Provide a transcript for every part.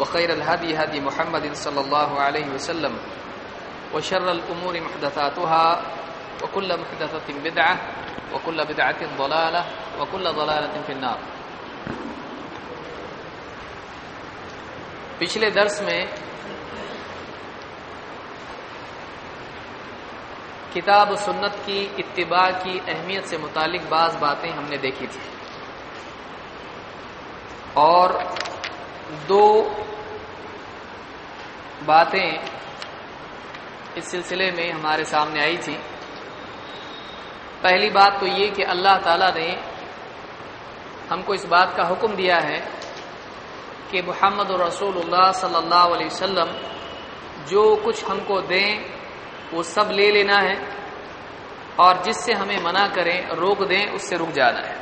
وخير الهدي هدي محمد صلى الله عليه وسلم وشر الأمور محدثاتها وكل محدثة بدعة وكل بدعة ضلالة وكل ضلالة في النار. پچھلے درس میں کتاب و سنت کی اتباع کی اہمیت سے متعلق بعض باتیں ہم نے دیکھی تھی اور دو باتیں اس سلسلے میں ہمارے سامنے آئی تھی پہلی بات تو یہ کہ اللہ تعالی نے ہم کو اس بات کا حکم دیا ہے کہ محمد رسول اللہ صلی اللہ علیہ وسلم جو کچھ ہم کو دیں وہ سب لے لینا ہے اور جس سے ہمیں منع کریں، روک دیں، اس سے رک جانا ہے۔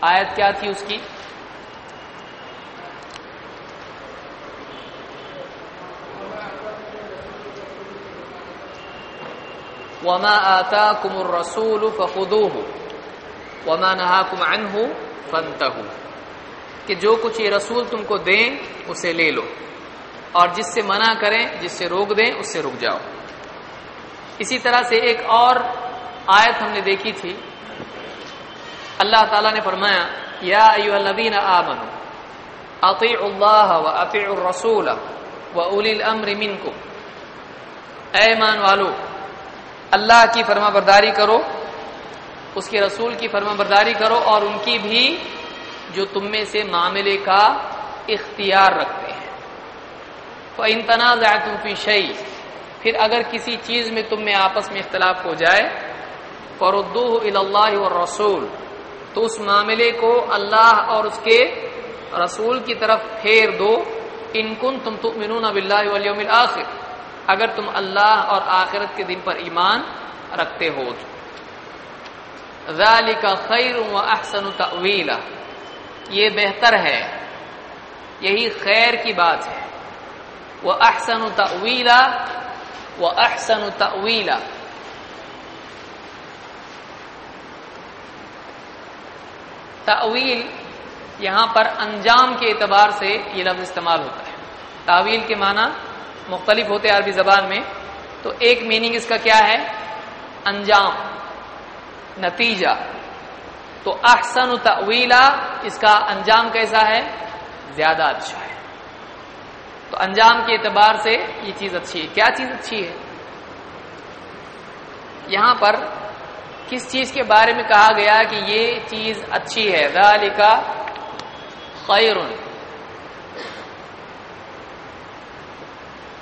آیت کیا تھی اس کی؟ وما آتاكم الرسول فخذوه وما نهاكم عنه فانتهوا کہ جو کچھ یہ رسول تم کو دیں اسے لے لو اور جس سے منع کریں، جس سے روک دیں، اس سے رک جاؤ۔ اسی طرح سے ایک اور آیت ہم نے دیکھی تھی۔ اللہ تعالیٰ نے فرمایا، یا ایو الذین آمنوا، اطیعوا اللہ و اطیعوا الرسول و اولی الامر منکم۔ اے ایمان والو اللہ کی فرما برداری کرو، اس کے رسول کی فرما برداری کرو اور ان کی بھی جو تم میں سے معاملے کا اختیار رکھتے ہیں۔ تو ان تنازع فی شعی پھر اگر کسی چیز میں تم میں آپس میں اختلاف ہو جائے فردو اللہ اور رسول تو اس معاملے کو اللہ اور اس کے رسول کی طرف پھیر دو۔ ان کن تم تؤمنون باللہ والیوم الاخر اگر تم اللہ اور آخرت کے دن پر ایمان رکھتے ہو ذالک خیر و احسن تأویلا۔ یہ بہتر ہے۔ یہی خیر کی بات ہے۔ وہ احسن تأویلا وہ احسن تأویلا۔ تعویل یہاں پر انجام کے اعتبار سے یہ لفظ استعمال ہوتا ہے۔ تعویل کے معنی مختلف ہوتے عربی زبان میں، تو ایک میننگ اس کا کیا ہے؟ انجام، نتیجہ. تو احسن تعویلا اس کا انجام کیسا ہے؟ زیادہ اچھا ہے. تو انجام کے اعتبار سے یہ چیز اچھی ہے. کیا چیز اچھی ہے؟ یہاں پر کس چیز کے بارے میں کہا گیا کہ یہ چیز اچھی ہے؟ ذالک خیر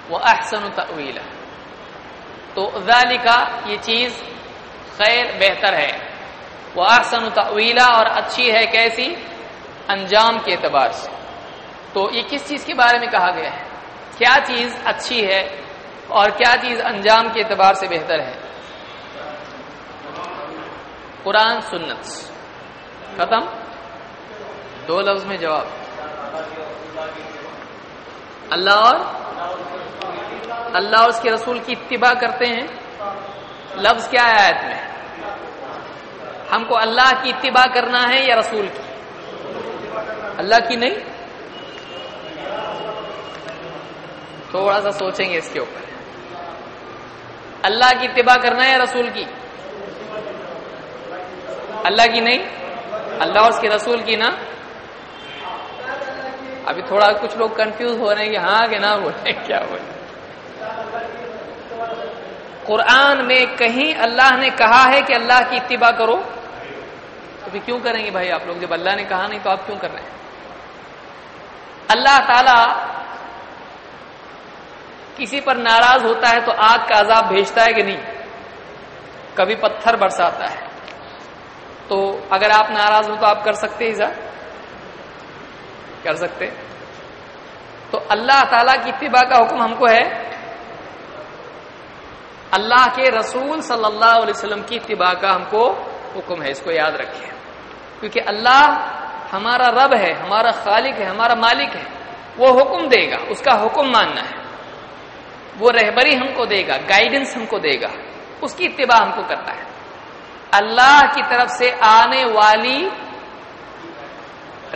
وہ احسن تعویلا تو ذالک یہ چیز خیر بہتر ہے. وہ احسن تعویلا اور اچھی ہے کیسی؟ انجام کے اعتبار سے. تو یہ کس چیز کے بارے میں کہا گیا ہے؟ کیا چیز اچھی ہے اور کیا چیز انجام کے اعتبار سے بہتر ہے؟ قرآن سنت. ختم. دو لفظ میں جواب. اللہ اور اللہ اس کے رسول کی اتباع کرتے ہیں۔ لفظ کیا ہے آیت میں؟ ہم کو اللہ کی اتباع کرنا ہے یا رسول کی؟ اللہ کی نہیں۔ تھوڑا سا سوچیں گے اس کے اوپر۔ اللہ کی اتباع کرنا ہے یا رسول کی؟ اللہ کی نہیں۔ اللہ اس کے رسول کی نا؟ ابھی تھوڑا کچھ لوگ کنفیوز ہو رہے ہیں کہ ہاں کہ نہ بولے کیا بولے قرآن میں کہیں اللہ نے کہا ہے کہ اللہ کی اتباع کرو۔ تو پھر کیوں کریں گے بھائی آپ لوگ؟ جب اللہ نے کہا نہیں تو آپ کیوں کر رہے ہیں؟ اللہ تعالی کسی پر ناراض ہوتا ہے تو آگ کا عذاب بھیجتا ہے کہ نہیں؟ کبھی پتھر برساتا ہے۔ تو اگر آپ ناراض ہو تو آپ کر سکتے ہی کر سکتے؟ تو اللہ تعالی کی اتباع کا حکم ہم کو ہے۔ اللہ کے رسول صلی اللہ علیہ وسلم کی اتباع کا ہم کو حکم ہے، اس کو یاد رکھیں۔ کیونکہ اللہ ہمارا رب ہے، ہمارا خالق ہے، ہمارا مالک ہے۔ وہ حکم دے گا، اس کا حکم ماننا ہے۔ وہ رہبری ہم کو دے گا گائیڈنس ہم کو دے گا۔ اس کی اتباع ہم کو کرنا ہے۔ اللہ کی طرف سے آنے والی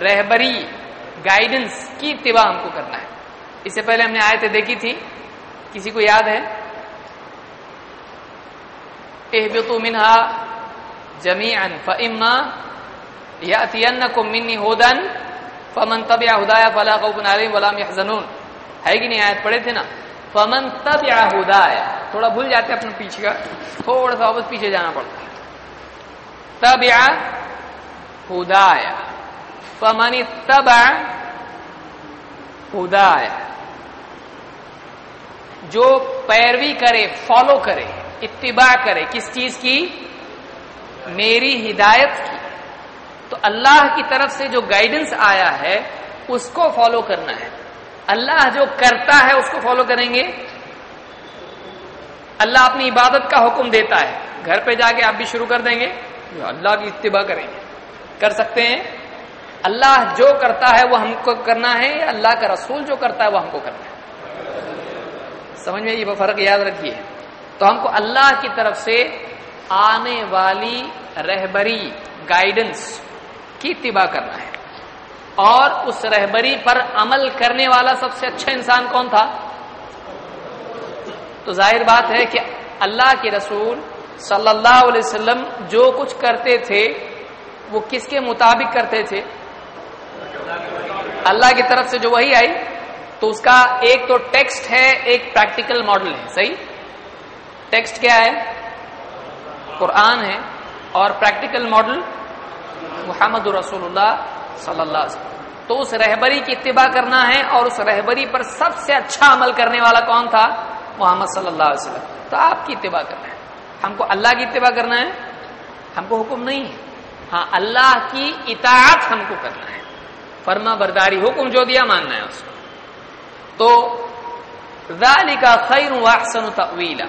رہبری گائیڈنس کی اتباع ہم کو کرنا ہے۔ اس سے پہلے ہم نے آیتیں دیکھی تھی۔ کسی کو یاد ہے؟ اہبطوا منها جميعا فاما ياتينكم مني هدى فمن تبع هدايا فلا خوف عليهم ولا هم يحزنون۔ ہے کہ نہیں آیت پڑھے تھے نا؟ فمن تبع هدايا تھوڑا بھول جاتے اپنے پیچھے کا۔ تھوڑا سا واپس پیچھے جانا پڑتا ہے۔ تبع هدايا فمن تبع هدايا جو پیروی کرے فالو کرے، اتباع کرے، کس چیز کی؟ میری ہدایت کی۔ تو اللہ کی طرف سے جو گائیڈنس آیا ہے، اس کو فالو کرنا ہے۔ اللہ جو کرتا ہے، اس کو فالو کریں گے؟ اللہ اپنی عبادت کا حکم دیتا ہے۔ گھر پہ جا کے آپ بھی شروع کر دیں گے۔ اللہ کی اتباع کریں گے۔ کر سکتے ہیں؟ اللہ جو کرتا ہے وہ ہم کو کرنا ہے یا اللہ کا رسول جو کرتا ہے وہ ہم کو کرنا ہے؟ سمجھ میں یہ فرق یاد رکھیے۔ تو ہم کو اللہ کی طرف سے آنے والی رہبری گائیڈنس کی اتباع کرنا ہے۔ اور اس رہبری پر عمل کرنے والا سب سے اچھا انسان کون تھا؟ تو ظاہر بات ہے کہ اللہ کے رسول صلی اللہ علیہ وسلم جو کچھ کرتے تھے، وہ کس کے مطابق کرتے تھے؟ اللہ کی طرف سے جو وہی آئی، تو اس کا ایک تو ٹیکسٹ ہے، ایک پریکٹیکل ماڈل ہے، صحیح؟ ٹیکسٹ کیا ہے؟ قرآن ہے، اور پریکٹیکل ماڈل محمد رسول اللہ صلی اللہ علیہ وسلم۔ تو اس رہبری کی اتباع کرنا ہے، اور اس رہبری پر سب سے اچھا عمل کرنے والا کون تھا؟ محمد صلی اللہ علیہ وسلم۔ تو آپ کی اتباع کرنا ہے۔ ہم کو اللہ کی اتباع کرنا ہے، ہم کو حکم نہیں ہے۔ ہاں اللہ کی اطاعت ہم کو کرنا ہے۔ فرما برداری حکم جو دیا ماننا ہے اس کو۔ تو ذالک خیر واحسن تأویلا۔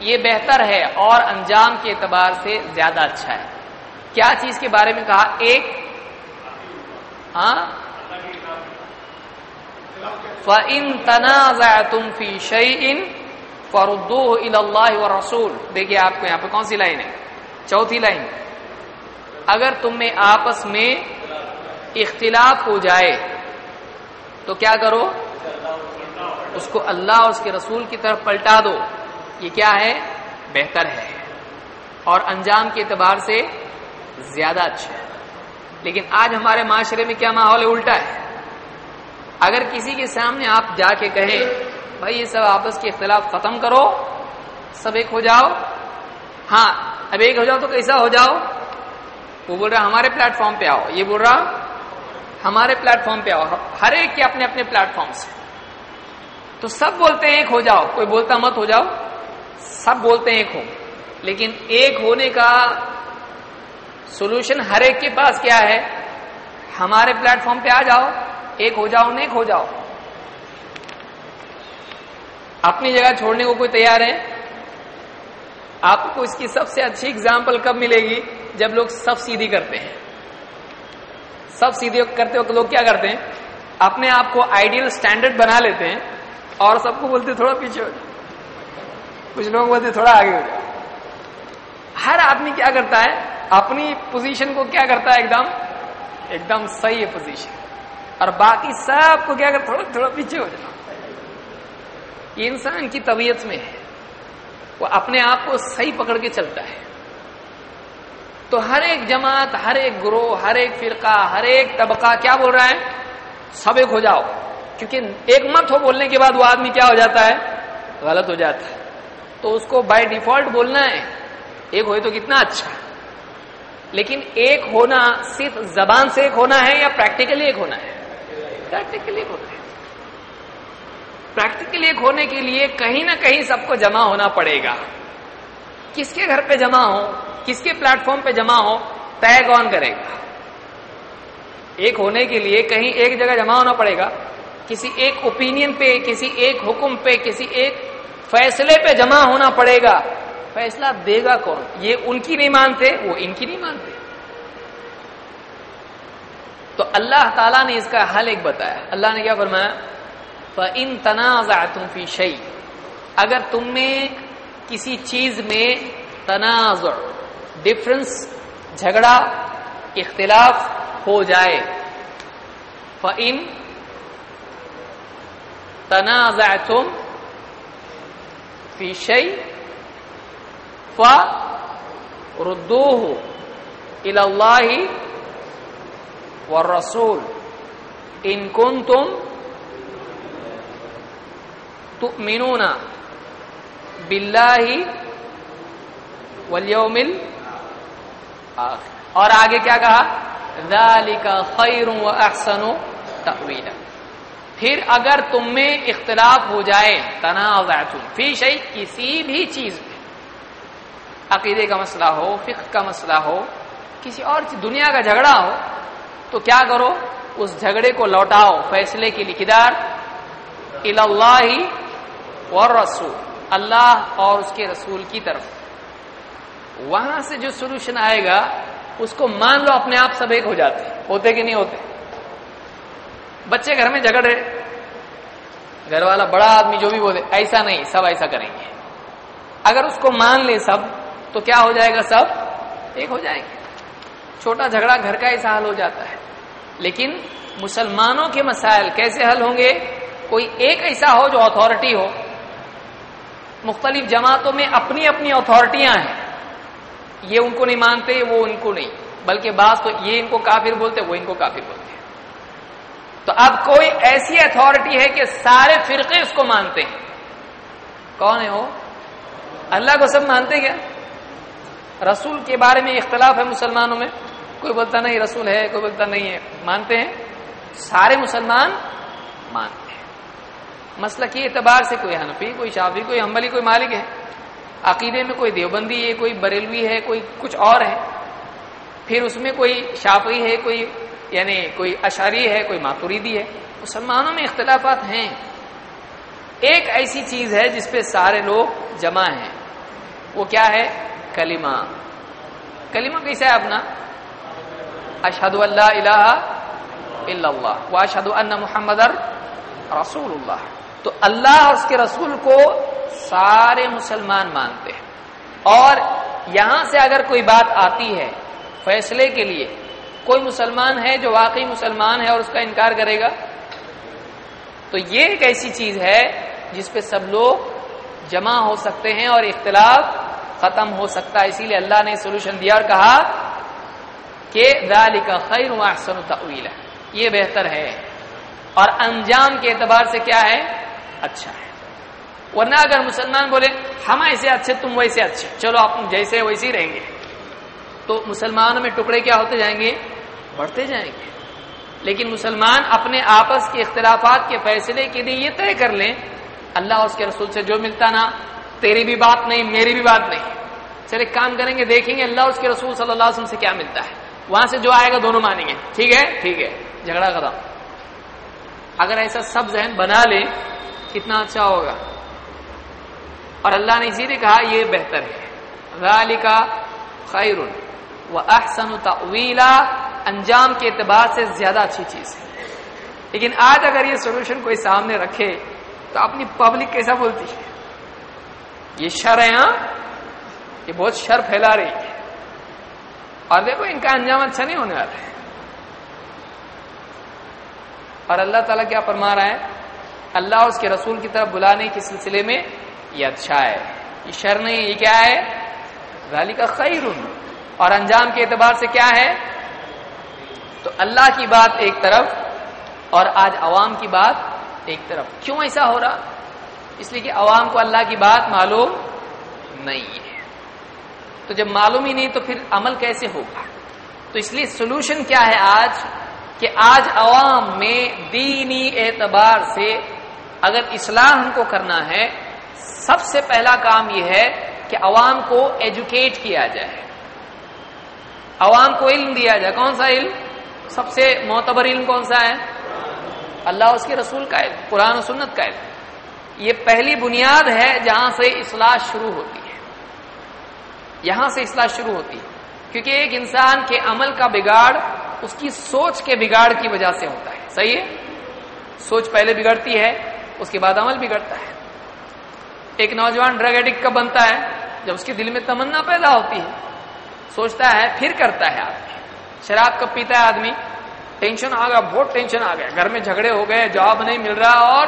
یہ بہتر ہے اور انجام کے اعتبار سے زیادہ اچھا ہے۔ کیا چیز کے بارے میں کہا؟ ایک۔ ہاں؟ فَإِن تَنَازَعْتُمْ فِي شَيْءٍ فَرُدُّوهُ إِلَى اللَّهِ وَالرَّسُولِ۔ دیکھیے آپ کو یہاں پہ کون سی لائن ہے؟ چوتھی لائن۔ اگر تم میں آپس میں اختلاف ہو جائے، تو کیا کرو؟ اس کو اللہ اور اس کے رسول کی طرف پلٹا دو۔ یہ کیا ہے؟ بہتر ہے۔ اور انجام کے اعتبار سے زیادہ اچھا ہے۔ لیکن آج ہمارے معاشرے میں کیا ماحول ہے؟ الٹا ہے۔ اگر کسی کے سامنے آپ جا کے کہیں، بھائی یہ سب آپس کے اختلاف ختم کرو، سب ایک ہو جاؤ ہاں اب ایک ہو جاؤ تو کیسا ہو جاؤ؟ وہ بول رہا، ہمارے پلیٹ فارم پہ آؤ۔ یہ بول رہا ہمارے پلیٹ فارم پہ آؤ ہر ایک کے اپنے اپنے پلیٹ فارم سے تو سب بولتے ہیں ایک ہو جاؤ، کوئی بولتا مت ہو جاؤ۔ سب بولتے ہیں ایک ہو۔ لیکن ایک ہونے کا سولوشن ہر ایک کے پاس کیا ہے؟ ہمارے پلیٹ فارم پہ آ جاؤ، ایک ہو جاؤ، نیک ہو جاؤ۔ اپنی جگہ چھوڑنے کو کوئی تیار ہے؟ آپ کو اس کی سب سے اچھی اگزامپل کب ملے گی؟ جب لوگ سب سیدھی کرتے ہیں۔ سب سیدھی کرتے وقت لوگ کیا کرتے ہیں؟ اپنے آپ کو آئیڈیل سٹینڈرڈ بنا لیتے ہیں اور سب کو بولتے تھوڑا پیچھے ہو جاؤ۔ کچھ لوگ بولتے تھوڑا آگے ہو جاؤ۔ ہر آدمی کیا کرتا ہے؟ اپنی پوزیشن کو کیا کرتا ہے ایک دم؟ ایک دم صحیح ہے پوزیشن اور باقی سب کو کیا کرتا تھوڑا تھوڑا پیچھے ہو جاؤ۔ یہ انسان کی طبیعت میں ہے۔ وہ اپنے آپ کو صحیح پکڑ کے چلتا ہے۔ تو ہر ایک جماعت، ہر ایک گروہ، ہر ایک فرقہ، ہر ایک طبقہ کیا بول رہا ہے؟ سب ایک ہو جاؤ۔ کیونکہ ایک مت ہو بولنے کے بعد وہ آدمی کیا ہو جاتا ہے؟ غلط ہو جاتا ہے۔ تو اس کو بائی ڈیفالٹ بولنا ہے۔ ایک ہوئے تو کتنا اچھا۔ لیکن ایک ہونا صرف زبان سے ایک ہونا ہے یا پریکٹیکلی ایک ہونا ہے؟ پریکٹیکلی ایک ہونا ہے۔ پریکٹیکلی ایک ہونے کے لیے کہیں نہ کہیں سب کو جمع ہونا پڑے گا۔ کس کے گھر پہ جمع ہو کس کے پلیٹ فارم پہ جمع ہو طے کون کرے گا۔ ایک ہونے کے لیے کہیں ایک جگہ جمع ہونا پڑے گا۔ کسی ایک اوپینین پہ، کسی ایک حکم پہ، کسی ایک فیصلے پہ جمع ہونا پڑے گا۔ فیصلہ دے گا کون؟ یہ ان کی نہیں مانتے، وہ ان کی نہیں مانتے۔ تو اللہ تعالیٰ نے اس کا حل ایک بتایا۔ اللہ نے کیا فرمایا؟ ان تنازع تم فی شعی اگر تم میں کسی چیز میں تنازع ڈفرنس جھگڑا، اختلاف ہو جائے۔ فن تنازع تم فی شعی ف ردو اللہ والرسول۔ ان کن تم تؤمنون باللہ والیوم الاخر اور آگے کیا کہا؟ ذالک خیر و احسن تأویلا۔ پھر اگر تم میں اختلاف ہو جائے، تنازعتم، فی شیء، کسی بھی چیز میں، عقیدے کا مسئلہ ہو، فقہ کا مسئلہ ہو، کسی اور دنیا کا جھگڑا ہو، تو کیا کرو؟ اس جھگڑے کو لوٹاؤ۔ فیصلے کی لکھدار اللہ رسول اللہ اور اس کے رسول کی طرف۔ وہاں سے جو سولوشن آئے گا، اس کو مان لو اپنے آپ سب ایک ہو جاتے ہوتے کہ نہیں ہوتے؟ بچے گھر میں جھگڑے۔ گھر والا بڑا آدمی جو بھی بولے، ایسا نہیں، سب ایسا کریں گے۔ اگر اس کو مان لے سب، تو کیا ہو جائے گا سب؟ ایک ہو جائیں گے۔ چھوٹا جھگڑا گھر کا ایسا حل ہو جاتا ہے۔ لیکن مسلمانوں کے مسائل کیسے حل ہوں گے؟ کوئی ایک ایسا ہو جو اتارٹی ہو۔ مختلف جماعتوں میں اپنی اپنی اتارٹیاں ہیں۔ یہ ان کو نہیں مانتے، وہ ان کو نہیں۔ بلکہ بعض تو یہ ان کو کافر بولتے، وہ ان کو کافر بولتے ہیں۔ تو اب کوئی ایسی اتارٹی ہے کہ سارے فرقے اس کو مانتے ہیں۔ کون ہے وہ؟ اللہ کو سب مانتے کیا؟ رسول کے بارے میں اختلاف ہے مسلمانوں میں۔ کوئی بولتا نہیں رسول ہے، کوئی بولتا نہیں ہے۔ مانتے ہیں؟ سارے مسلمان مانتے ہیں۔ مسئلہ کی اعتبار سے کوئی حنفی، کوئی شافی کوئی حمبلی کوئی مالک ہے۔ عقیدے میں کوئی دیوبندی ہے، کوئی بریلوی ہے، کوئی کچھ اور ہے۔ پھر اس میں کوئی شافی ہے، کوئی یعنی کوئی اشاری ہے، کوئی ماتوریدی ہے۔ مسلمانوں میں اختلافات ہیں۔ ایک ایسی چیز ہے جس پہ سارے لوگ جمع ہیں۔ وہ کیا ہے؟ کلمہ۔ کلمہ کیسا ہے اپنا؟ اشہد اللہ الہ الا اللہ و ان محمد رسول اللہ۔ تو اللہ اور اس کے رسول کو سارے مسلمان مانتے ہیں۔ اور یہاں سے اگر کوئی بات آتی ہے فیصلے کے لیے، کوئی مسلمان ہے جو واقعی مسلمان ہے اور اس کا انکار کرے گا؟ تو یہ ایک ایسی چیز ہے جس پہ سب لوگ جمع ہو سکتے ہیں اور اختلاف ختم ہو سکتا ہے۔ اسی لیے اللہ نے سولوشن دیا اور کہا کہ کا خیر احسن تعویل یہ بہتر ہے۔ اور انجام کے اعتبار سے کیا ہے؟ اچھا ہے۔ ورنہ اگر مسلمان بولے، ہم ایسے اچھے، تم ویسے اچھے۔ چلو، آپ جیسے ویسے ہی رہیں گے۔ تو مسلمانوں میں ٹکڑے کیا ہوتے جائیں گے؟ بڑھتے جائیں گے۔ لیکن مسلمان اپنے آپس کے اختلافات کے فیصلے کے لیے یہ طے کر لیں، اللہ اس کے رسول سے جو ملتا نا، تیری بھی بات نہیں، میری بھی بات نہیں۔ چل ایک کام کریں گے، دیکھیں گے اللہ اس کے رسول صلی اللہ علیہ وسلم سے کیا ملتا ہے۔ وہاں سے جو آئے گا، دونوں مانیں گے۔ ٹھیک ہے؟ ٹھیک ہے۔ جھگڑا ختم۔ اگر ایسا سب ذہن بنا لے کتنا اچھا ہوگا۔ اور اللہ نے اسی نے کہا یہ بہتر ہے۔ کا خیر و احسن تعویلا انجام کے اعتبار سے زیادہ اچھی چیز ہے۔ لیکن آج اگر یہ سولوشن کوئی سامنے رکھے تو اپنی پبلک کیسا بولتی ہے؟ یہ شر ہے ہاں؟ یہ بہت شر پھیلا رہی ہے۔ اور دیکھو، ان کا انجام اچھا نہیں ہونے والا ہے۔ اور اللہ تعالیٰ کیا فرما رہا ہے؟ اللہ اس کے رسول کی طرف بلانے کے سلسلے میں یہ اچھا ہے۔ یہ شر نہیں، یہ کیا ہے؟ غالی کا خیر اور انجام کے اعتبار سے کیا ہے؟ تو اللہ کی بات ایک طرف اور آج عوام کی بات ایک طرف۔ کیوں ایسا ہو رہا؟ اس لیے کہ عوام کو اللہ کی بات معلوم نہیں ہے۔ تو جب معلوم ہی نہیں تو پھر عمل کیسے ہوگا؟ تو اس لیے سولوشن کیا ہے آج؟ کہ آج عوام میں دینی اعتبار سے اگر اصلاح ہم کو کرنا ہے سب سے پہلا کام یہ ہے کہ عوام کو ایجوکیٹ کیا جائے۔ عوام کو علم دیا جائے۔ کون سا علم؟ سب سے معتبر علم کون سا ہے؟ اللہ اس کے رسول کا علم، قرآن و سنت کا علم۔ یہ پہلی بنیاد ہے جہاں سے اصلاح شروع ہوتی ہے۔ یہاں سے اصلاح شروع ہوتی ہے۔ کیونکہ ایک انسان کے عمل کا بگاڑ اس کی سوچ کے بگاڑ کی وجہ سے ہوتا ہے۔ صحیح ہے؟ سوچ پہلے بگڑتی ہے، اس کے بعد عمل بگڑتا ہے۔ ایک نوجوان ڈرگ ایڈکٹ کا بنتا ہے، جب اس کے دل میں تمنا پیدا ہوتی ہے، سوچتا ہے، پھر کرتا ہے آدمی۔ شراب کب پیتا ہے آدمی؟ ٹینشن آ گیا، بہت ٹینشن آ گیا۔ گھر میں جھگڑے ہو گئے جواب نہیں مل رہا اور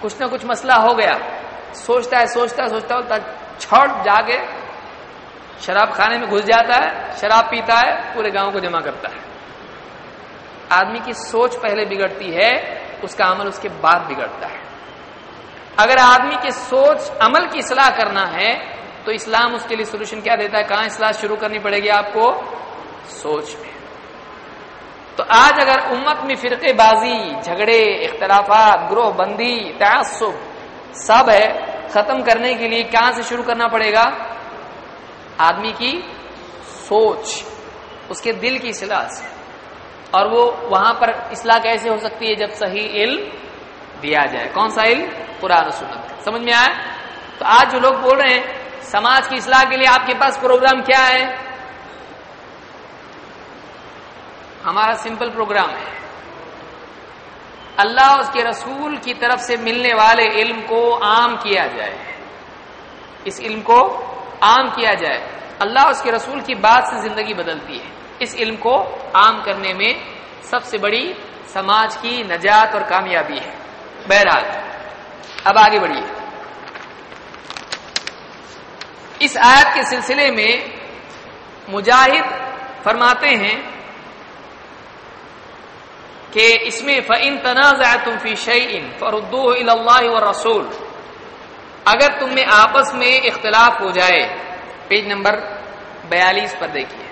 کچھ نہ کچھ مسئلہ ہو گیا۔ سوچتا ہے سوچتا ہے، سوچتا ہوتا چھوٹ جا کے شراب کھانے میں گھس جاتا ہے، شراب پیتا ہے، پورے گاؤں کو جمع کرتا ہے۔ آدمی کی سوچ پہلے بگڑتی ہے، اس کا عمل اس کے بعد بگڑتا ہے۔ اگر آدمی کی سوچ عمل کی اصلاح کرنا ہے، تو اسلام اس کے لیے سولوشن کیا دیتا ہے؟ کہاں اصلاح شروع کرنی پڑے گی آپ کو؟ سوچ میں۔ تو آج اگر امت میں فرقے بازی، جھگڑے، اختلافات، گروہ بندی، تعصب سب ہے، ختم کرنے کے لیے کہاں سے شروع کرنا پڑے گا؟ آدمی کی سوچ، اس کے دل کی اصلاح سے۔ اور وہ وہاں پر اصلاح کیسے ہو سکتی ہے جب صحیح علم دیا جائے۔ کون سا علم؟ پرانا سنت۔ سمجھ میں آیا؟ تو آج جو لوگ بول رہے ہیں، سماج کی اصلاح کے لیے آپ کے پاس پروگرام کیا ہے؟ ہمارا سمپل پروگرام ہے۔ اللہ اس کے رسول کی طرف سے ملنے والے علم کو عام کیا جائے۔ اس علم کو عام کیا جائے۔ اللہ اس کے رسول کی بات سے زندگی بدلتی ہے۔ اس علم کو عام کرنے میں سب سے بڑی سماج کی نجات اور کامیابی ہے۔ بہرحال، اب آگے بڑھیے۔ اس آیت کے سلسلے میں مجاہد فرماتے ہیں کہ اس میں فعن تنازع تم فی شعین فردو اللہ و رسول اگر تم میں آپس میں اختلاف ہو جائے، پیج نمبر بیالیس پر دیکھیے۔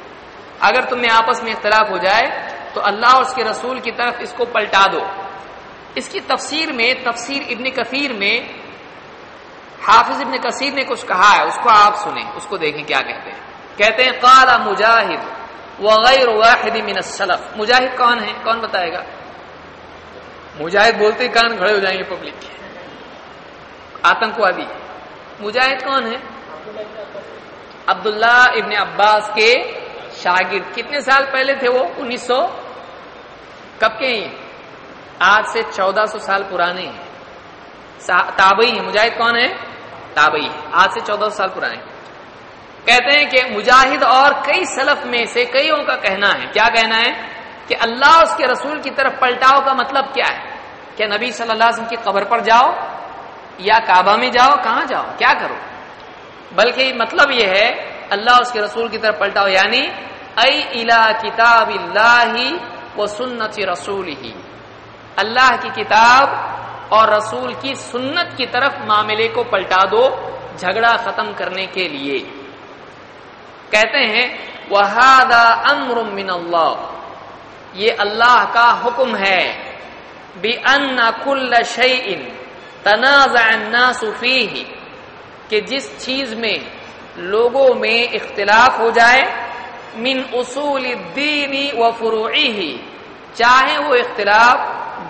اگر تم میں آپس میں اختلاف ہو جائے، تو اللہ اور اس کے رسول کی طرف اس کو پلٹا دو۔ اس کی تفسیر میں، تفسیر ابن کثیر میں، حافظ ابن کثیر نے کچھ کہا ہے، اس کو آپ سنیں، اس کو دیکھیں کیا کہتے ہیں۔ کہتے ہیں، قال مجاہد وغیر واحد من السلف۔ مجاہد کون ہے کون بتائے گا؟ مجاہد بولتے ہی کان کھڑے ہو جائیں گے پبلک کے آتنکوادی۔ مجاہد کون ہے عبداللہ ابن عباس کے شاگرد۔ کتنے سال پہلے تھے وہ؟ انیس سو کب کے ہیں؟ آج سے چودہ سو سال پرانے ہیں۔ تابئی ہیں۔ مجاہد کون ہے تابئی آج سے چودہ سو سال پرانے کہتے ہیں کہ مجاہد اور کئی سلف میں سے کئیوں کا کہنا ہے۔ کیا کہنا ہے؟ کہ اللہ اس کے رسول کی طرف پلٹاؤ کا مطلب کیا ہے؟ کیا نبی صلی اللہ علیہ وسلم کی قبر پر جاؤ یا کعبہ میں جاؤ، کہاں جاؤ؟ کیا کرو؟ بلکہ مطلب یہ ہے، اللہ اس کے رسول کی طرف پلٹاؤ یعنی ائی الا کتاب اللہ و سنت رسول ہی اللہ کی کتاب اور رسول کی سنت کی طرف معاملے کو پلٹا دو، جھگڑا ختم کرنے کے لیے۔ کہتے ہیں امر من اللہ یہ اللہ کا حکم ہے۔ بے ان کل شعین تنازع صفی کہ جس چیز میں لوگوں میں اختلاف ہو جائے، من اصول دینی و فروعی ہی چاہے وہ اختلاف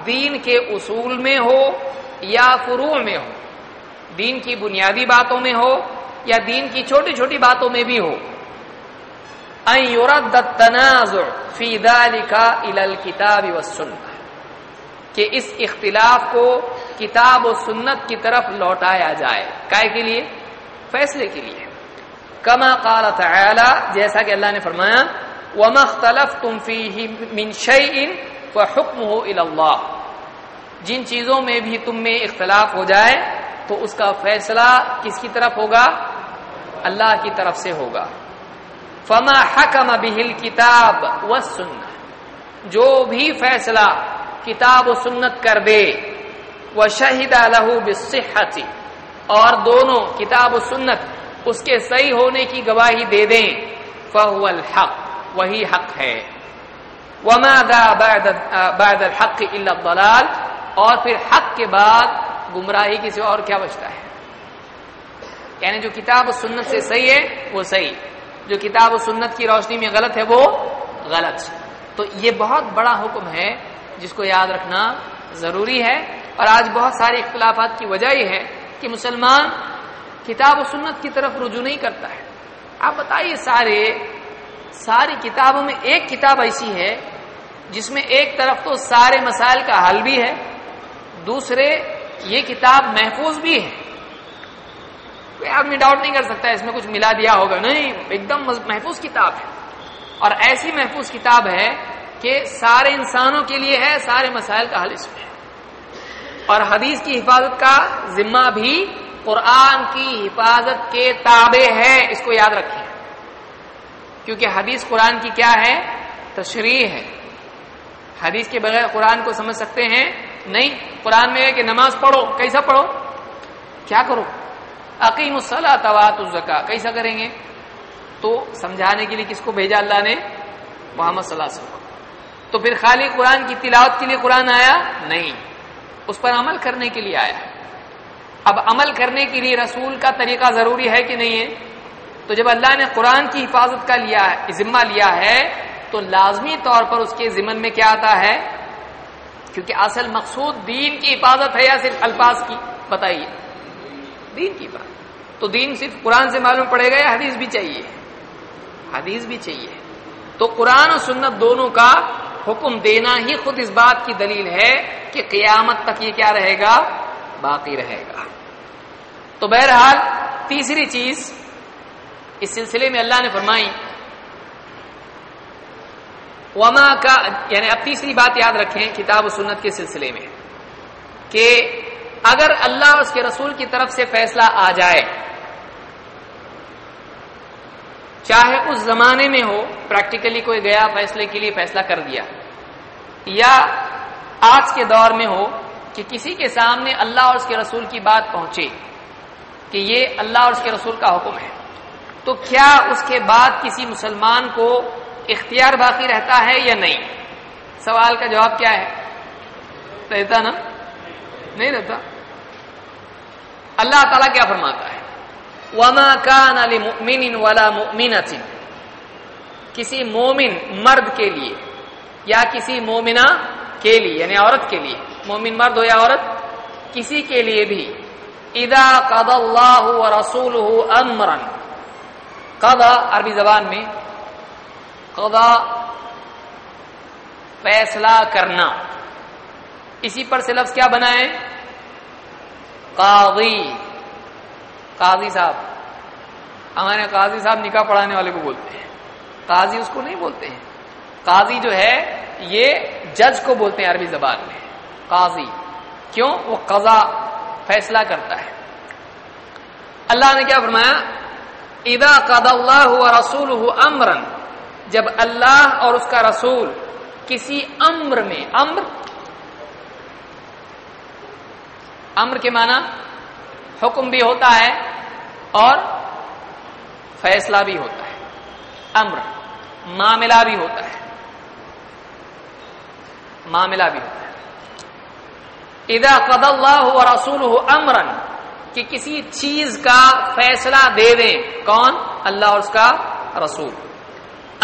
دین کے اصول میں ہو یا فروع میں ہو، دین کی بنیادی باتوں میں ہو یا دین کی چھوٹی چھوٹی باتوں میں بھی ہو۔ فی ذلك الى الكتاب والسنہ کہ اس اختلاف کو کتاب و سنت کی طرف لوٹایا جائے۔ کائے کے لیے؟ فیصلے کے لیے۔ کما قال تعالی، جیسا کہ اللہ نے فرمایا وما اختلفتم فيه من شيء فحكمه الى الله۔ جن چیزوں میں بھی تم میں اختلاف ہو جائے، تو اس کا فیصلہ کس کی طرف ہوگا؟ اللہ کی طرف سے ہوگا۔ فما حکم بہل کتاب و جو بھی فیصلہ کتاب و سنت کر دے وہ شہید لہو بصحتی اور دونوں کتاب و سنت اس کے صحیح ہونے کی گواہی دے دیں فہو الحق۔ وہی حق ہے۔ وما دا بعد الحق الا الضلال۔ اور پھر حق کے بعد گمراہی کی سے اور کیا بچتا ہے؟ یعنی جو کتاب و سنت سے صحیح ہے، وہ صحیح۔ جو کتاب و سنت کی روشنی میں غلط ہے، وہ غلط۔ تو یہ بہت بڑا حکم ہے، جس کو یاد رکھنا ضروری ہے۔ اور آج بہت سارے اختلافات کی وجہ یہ ہے کہ مسلمان کتاب و سنت کی طرف رجوع نہیں کرتا ہے۔ آپ بتائیے سارے ساری کتابوں میں ایک کتاب ایسی ہے، جس میں ایک طرف تو سارے مسائل کا حل بھی ہے، دوسرے یہ کتاب محفوظ بھی ہے۔ کوئی آدمی ڈاؤٹ نہیں کر سکتا اس میں کچھ ملا دیا ہوگا۔ نہیں، ایک دم محفوظ کتاب ہے۔ اور ایسی محفوظ کتاب ہے کہ سارے انسانوں کے لیے ہے، سارے مسائل کا حل اس میں ہے۔ اور حدیث کی حفاظت کا ذمہ بھی قرآن کی حفاظت کے تابع ہے، اس کو یاد رکھیں۔ کیونکہ حدیث قرآن کی کیا ہے؟ تشریح ہے۔ حدیث کے بغیر قرآن کو سمجھ سکتے ہیں؟ نہیں۔ قرآن میں ہے کہ نماز پڑھو۔ کیسا پڑھو؟ کیا کرو؟ عقیم الصلاح توات الزکا کیسا کریں گے؟ تو سمجھانے کے لیے کس کو بھیجا؟ اللہ نے محمد صلی اللہ علیہ وسلم تو پھر خالی قرآن کی تلاوت کے لیے قرآن آیا؟ نہیں۔ اس پر عمل کرنے کے لیے آیا۔ اب عمل کرنے کے لیے رسول کا طریقہ ضروری ہے کہ نہیں ہے؟ تو جب اللہ نے قرآن کی حفاظت کا لیا ذمہ لیا ہے، تو لازمی طور پر اس کے ذمن میں کیا آتا ہے؟ کیونکہ اصل مقصود دین کی حفاظت ہے یا صرف الفاظ کی؟ بتائیے۔ دین کی بات۔ تو دین صرف قرآن سے معلوم پڑے گا یا حدیث بھی چاہیے؟ حدیث بھی چاہیے۔ تو قرآن و سنت دونوں کا حکم دینا ہی خود اس بات کی دلیل ہے کہ قیامت تک یہ کیا رہے گا؟ باقی رہے گا۔ تو بہرحال تیسری چیز اس سلسلے میں اللہ نے فرمائی، وما کا یعنی اب تیسری بات یاد رکھیں کتاب و سنت کے سلسلے میں، کہ اگر اللہ اور اس کے رسول کی طرف سے فیصلہ آ جائے، چاہے اس زمانے میں ہو پریکٹیکلی کوئی گیا، فیصلے کے لیے فیصلہ کر دیا، یا آج کے دور میں ہو کہ کسی کے سامنے اللہ اور اس کے رسول کی بات پہنچے، کہ یہ اللہ اور اس کے رسول کا حکم ہے۔ تو کیا اس کے بعد کسی مسلمان کو اختیار باقی رہتا ہے یا نہیں؟ سوال کا جواب کیا ہے؟ رہتا نا؟ نہیں رہتا۔ اللہ تعالیٰ کیا فرماتا ہے؟ وما کان علی ولا مؤمنۃ کسی مومن مرد کے لیے یا کسی مومنہ کے لیے یعنی عورت کے لیے۔ مومن مرد ہو یا عورت؟ کسی کے لیے بھی۔ اذا قضى الله ورسوله امرا قضا عربی زبان میں قضا فیصلہ کرنا اسی پر سے لفظ کیا بنا ہے قاضی قاضی صاحب ہمارے قاضی صاحب نکاح پڑھانے والے کو بولتے ہیں قاضی اس کو نہیں بولتے ہیں قاضی جو ہے یہ جج کو بولتے ہیں عربی زبان میں قاضی کیوں؟ وہ قضا فیصلہ کرتا ہے اللہ نے کیا فرمایا؟ ادا قد اللہ رسول امرن جب اللہ اور اس کا رسول کسی امر میں، امر؟ امر کے معنی حکم بھی ہوتا ہے اور فیصلہ بھی ہوتا ہے، امر، معاملہ بھی ہوتا ہے، معاملہ بھی ہوتا ہے۔ ادا قد اللہ رسول امرن کہ کسی چیز کا فیصلہ دے دیں۔ کون؟ اللہ اور اس کا رسول۔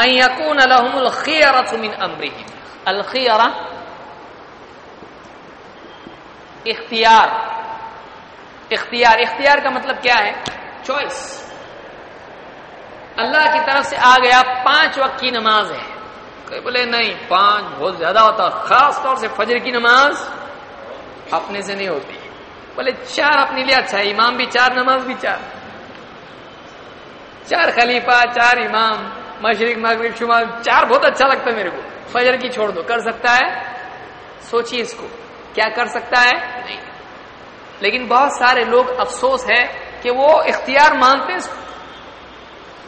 یقون الحم الخیرت من امرهم الخیرہ اختیار۔ اختیار۔ اختیار کا مطلب کیا ہے؟ چوائس۔ اللہ کی طرف سے آ گیا پانچ وقت کی نماز ہے۔ کوئی بولے نہیں، پانچ، بہت زیادہ ہوتا خاص طور سے فجر کی نماز اپنے سے نہیں ہوتی۔ بولے چار اپنے لیے اچھا ہے، امام بھی چار، نماز بھی چار۔ چار خلیفہ، چار امام، مشرق، مغرب، شمال، چار بہت اچھا لگتا ہے میرے کو۔ فجر کی چھوڑ دو۔ کر سکتا ہے؟ سوچیے اس کو۔ کیا کر سکتا ہے؟ نہیں۔ لیکن بہت سارے لوگ افسوس ہے کہ وہ اختیار مانتے ہیں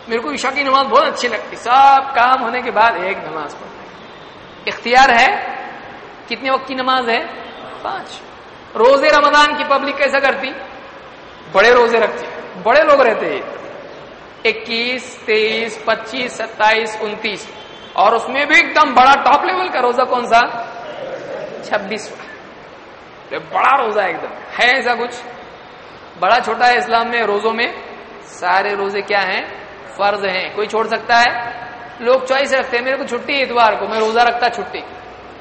میرے کو عشاء کی نماز بہت اچھی لگتی۔ سب کام ہونے کے بعد ایک نماز پڑھتے اختیار ہے؟ کتنے وقت کی نماز ہے؟ پانچ۔ روزے رمضان کی پبلک کیسا کرتی؟ بڑے روزے رکھتی۔ بڑے لوگ رہتے۔ ہیں اکیس، تیئیس، پچیس، ستائیس، انتیس۔ اور اس میں بھی ایک دم بڑا ٹاپ لیول کا روزہ کون سا؟ چھبیس۔ بڑا روزہ ایک دم۔ ہے ایسا کچھ؟ بڑا چھوٹا ہے اسلام میں روزوں میں۔ سارے روزے کیا ہیں؟ فرض ہیں۔ کوئی چھوڑ سکتا ہے؟ لوگ چوائس رکھتے ہیں، میرے کو چھٹی اتوار کو، میں روزہ رکھتا چھٹی۔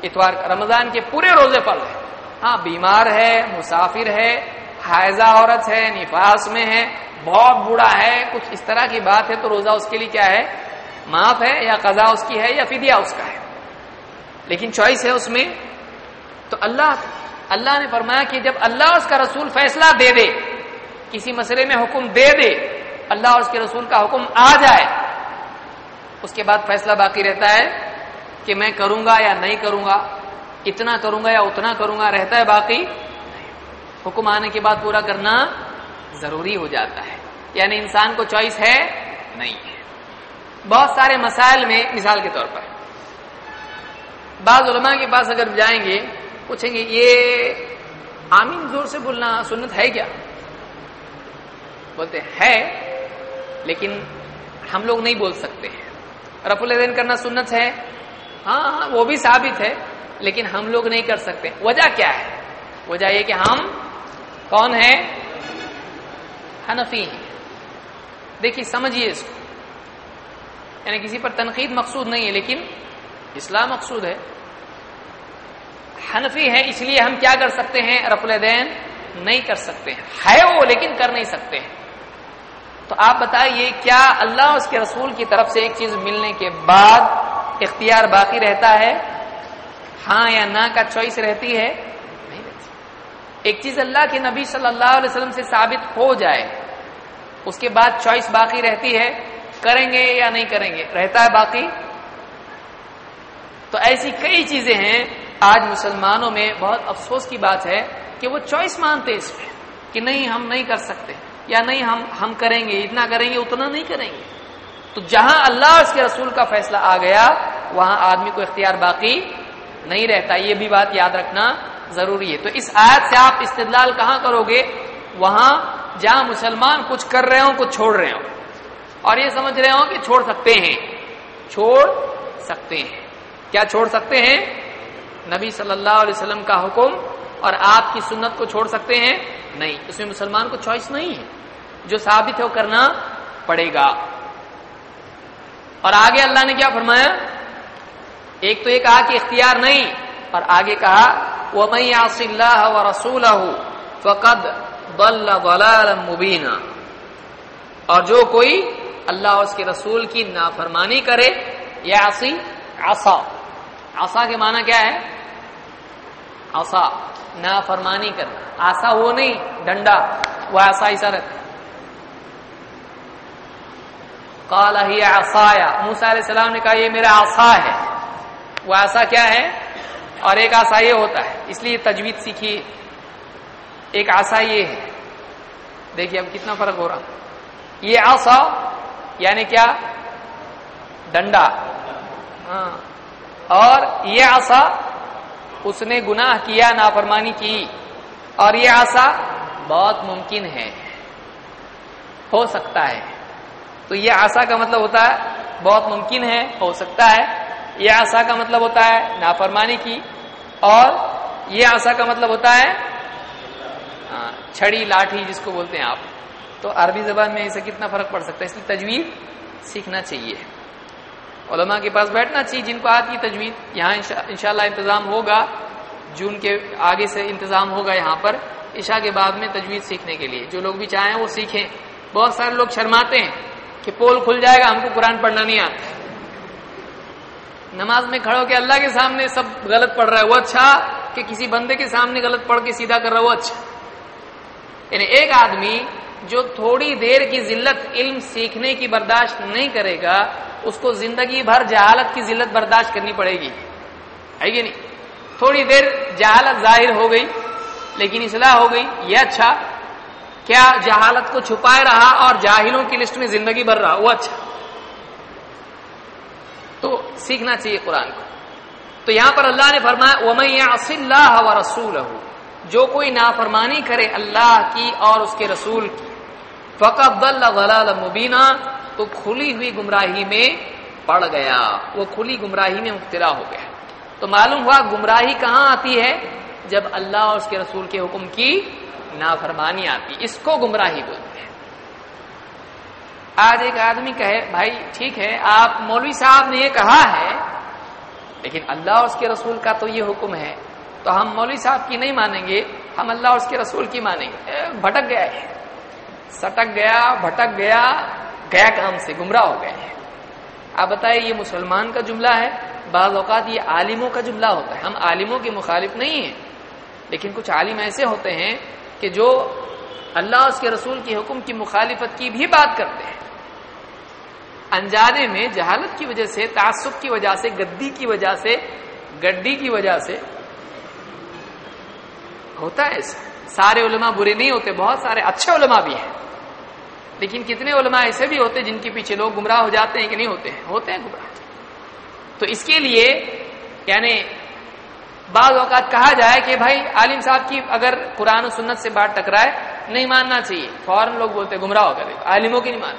اتوار کا رمضان کے پورے روزے فرض ہیں۔ ہاں بیمار ہے، مسافر ہے، حائزہ عورت ہے، نفاس میں ہے، بہت بوڑھا ہے، کچھ اس طرح کی بات ہے تو روزہ اس کے لیے کیا ہے؟ معاف ہے یا قضا اس کی ہے یا فدیہ اس کا ہے۔ لیکن چوائس ہے اس میں، تو اللہ اللہ نے فرمایا کہ جب اللہ اس کا رسول فیصلہ دے دے، کسی مسئلے میں حکم دے دے، اللہ اور اس کے رسول کا حکم آ جائے، اس کے بعد فیصلہ باقی رہتا ہے کہ میں کروں گا یا نہیں کروں گا۔ اتنا کروں گا یا اتنا کروں گا، رہتا ہے باقی۔ حکم آنے کے بعد پورا کرنا ضروری ہو جاتا ہے۔ یعنی انسان کو چوائس ہے نہیں۔ ہے بہت سارے مسائل میں، مثال کے طور پر۔ بعض علماء کے پاس اگر جائیں گے، پوچھیں گے، یہ آمین زور سے بولنا سنت ہے کیا؟ بولتے ہے، لیکن ہم لوگ نہیں بول سکتے۔ ہیں رف الدین کرنا سنت ہے۔ ہاں ہاں وہ بھی ثابت ہے۔ لیکن ہم لوگ نہیں کر سکتے۔ وجہ کیا ہے؟ وجہ یہ کہ ہم کون ہے حنفی ہیں۔ دیکھیے، سمجھیے اس کو۔ یعنی کسی پر تنقید مقصود نہیں ہے، لیکن اسلام مقصود ہے۔ حنفی ہے اس لیے ہم کیا کر سکتے ہیں؟ رف الدین نہیں کر سکتے ہیں۔ ہے وہ، لیکن کر نہیں سکتے ہیں۔ تو آپ بتائیے، کیا اللہ اس کے رسول کی طرف سے ایک چیز ملنے کے بعد اختیار باقی رہتا ہے؟ ہاں یا نہ کا چوائس رہتی ہے؟ نہیں رہتی۔ ایک چیز اللہ کے نبی صلی اللہ علیہ وسلم سے ثابت ہو جائے، اس کے بعد چوائس باقی رہتی ہے، کریں گے یا نہیں کریں گے؟ رہتا ہے باقی؟ تو ایسی کئی چیزیں ہیں، آج مسلمانوں میں بہت افسوس کی بات ہے کہ وہ چوائس مانتے اس میں کہ نہیں ہم نہیں کر سکتے، یا نہیں ہم ہم کریں گے، اتنا کریں گے، اتنا نہیں کریں گے۔ تو جہاں اللہ اس کے رسول کا فیصلہ آ گیا، وہاں آدمی کو اختیار باقی نہیں رہتا، یہ بھی بات یاد رکھنا ضروری ہے۔ تو اس آیت سے آپ استدلال کہاں کرو گے؟ وہاں جہاں مسلمان کچھ کر رہے ہوں، کچھ چھوڑ رہے ہوں۔ اور یہ سمجھ رہے ہوں کہ چھوڑ سکتے ہیں۔ چھوڑ سکتے ہیں۔ کیا چھوڑ سکتے ہیں؟ نبی صلی اللہ علیہ وسلم کا حکم اور آپ کی سنت کو چھوڑ سکتے ہیں؟ نہیں۔ اس میں مسلمان کو چوائس نہیں ہے۔ جو ثابت ہے وہ کرنا پڑے گا۔ اور آگے اللہ نے کیا فرمایا؟ ایک تو یہ کہا کہ اختیار نہیں، اور آگے کہا وہ میں اللہ و رسول فقد بل مبینہ اور جو کوئی اللہ اور اس کے رسول کی نافرمانی کرے یا آسی آسا آسا کے معنی کیا ہے؟ آسا نافرمانی کرنا۔ آسا وہ نہیں، ڈنڈا، وہ ایسا ایسا رکھتا کالا ہی آسایا موسا علیہ السلام نے کہا، یہ میرا آسا ہے۔ وہ ایسا کیا ہے اور ایک آسا یہ ہوتا ہے۔ اس لیے تجوید سیکھیے ایک آسا یہ ہے۔ دیکھیے اب کتنا فرق ہو رہا۔ یہ آسا یعنی کیا؟ ڈنڈا۔ ہاں۔ اور یہ آسا اس نے گناہ کیا، نافرمانی کی۔ اور یہ آسا بہت ممکن ہے۔ ہو سکتا ہے۔ تو یہ آسا کا مطلب ہوتا ہے، بہت ممکن ہے، ہو سکتا ہے۔ یہ آسا کا مطلب ہوتا ہے نافرمانی کی اور یہ آسا کا مطلب ہوتا ہے چھڑی، لاٹھی جس کو بولتے ہیں آپ۔ تو عربی زبان میں اسے کتنا فرق پڑ سکتا ہے؟ اس لیے تجویز سیکھنا چاہیے۔ علماء کے پاس بیٹھنا چاہیے، جن کو آتی تجویز یہاں انشاءاللہ انتظام ہوگا، جون کے آگے سے انتظام ہوگا یہاں پر عشاء کے بعد میں تجویز سیکھنے کے لیے۔ جو لوگ بھی چاہیں وہ سیکھیں۔ بہت سارے لوگ شرماتے ہیں کہ پول کھل جائے گا، ہم کو قرآن پڑھنا نہیں آتا۔ نماز میں کھڑو کہ اللہ کے سامنے سب غلط پڑھ رہا ہے، وہ اچھا کہ کسی بندے کے سامنے غلط پڑھ کے سیدھا کر رہا ہے، وہ اچھا۔ یعنی ایک آدمی جو تھوڑی دیر کی ذلت، علم سیکھنے کی برداشت نہیں کرے گا، اس کو زندگی بھر جہالت کی ذلت برداشت کرنی پڑے گی۔ ہے کہ نہیں؟ تھوڑی دیر جہالت ظاہر ہو گئی، لیکن اصلاح ہو گئی، یہ اچھا۔ کیا جہالت کو چھپائے رہا اور جاہلوں کی لسٹ میں زندگی بھر رہا، وہ اچھا۔ تو سیکھنا چاہیے قرآن کو۔ تو یہاں پر اللہ نے فرمایا اللہ و رسول جو کوئی نافرمانی کرے اللہ کی اور اس کے رسول کی فقب اللہ مبینہ تو کھلی ہوئی گمراہی میں پڑ گیا۔ وہ کھلی گمراہی میں مبتلا ہو گیا۔ تو معلوم ہوا گمراہی کہاں آتی ہے؟ جب اللہ اور اس کے رسول کے حکم کی نافرمانی آتی۔ اس کو گمراہی بولتے آج ایک آدمی کہے، بھائی، ٹھیک ہے، آپ مولوی صاحب نے یہ کہا ہے، لیکن اللہ اور اس کے رسول کا تو یہ حکم ہے، تو ہم مولوی صاحب کی نہیں مانیں گے، ہم اللہ اور اس کے رسول کی مانیں گے۔ بھٹک گیا ہے۔ سٹک گیا، بھٹک گیا گیا کام سے، گمراہ ہو گئے ہیں آپ بتائیے، یہ مسلمان کا جملہ ہے؟ بعض اوقات یہ عالموں کا جملہ ہوتا ہے۔ ہم عالموں کے مخالف نہیں ہیں، لیکن کچھ عالم ایسے ہوتے ہیں کہ جو اللہ اس کے رسول کے حکم کی مخالفت کی بھی بات کرتے ہیں۔ انجانے میں جہالت کی وجہ سے، تعصب کی وجہ سے، گدی کی وجہ سے، گڈی کی وجہ سے ہوتا ہے ایسا سارے علماء برے نہیں ہوتے، بہت سارے اچھے علماء بھی ہیں۔ لیکن کتنے علماء ایسے بھی ہوتے جن کے پیچھے لوگ گمراہ ہو جاتے ہیں کہ نہیں ہوتے ہیں؟ ہوتے ہیں گمراہ۔ تو اس کے لیے یعنی بعض اوقات کہا جائے کہ بھائی، عالم صاحب کی اگر قرآن و سنت سے بات ٹکرائے، نہیں ماننا چاہیے۔ فوراً لوگ بولتے گمراہ ہو کر عالموں کی نہیں مان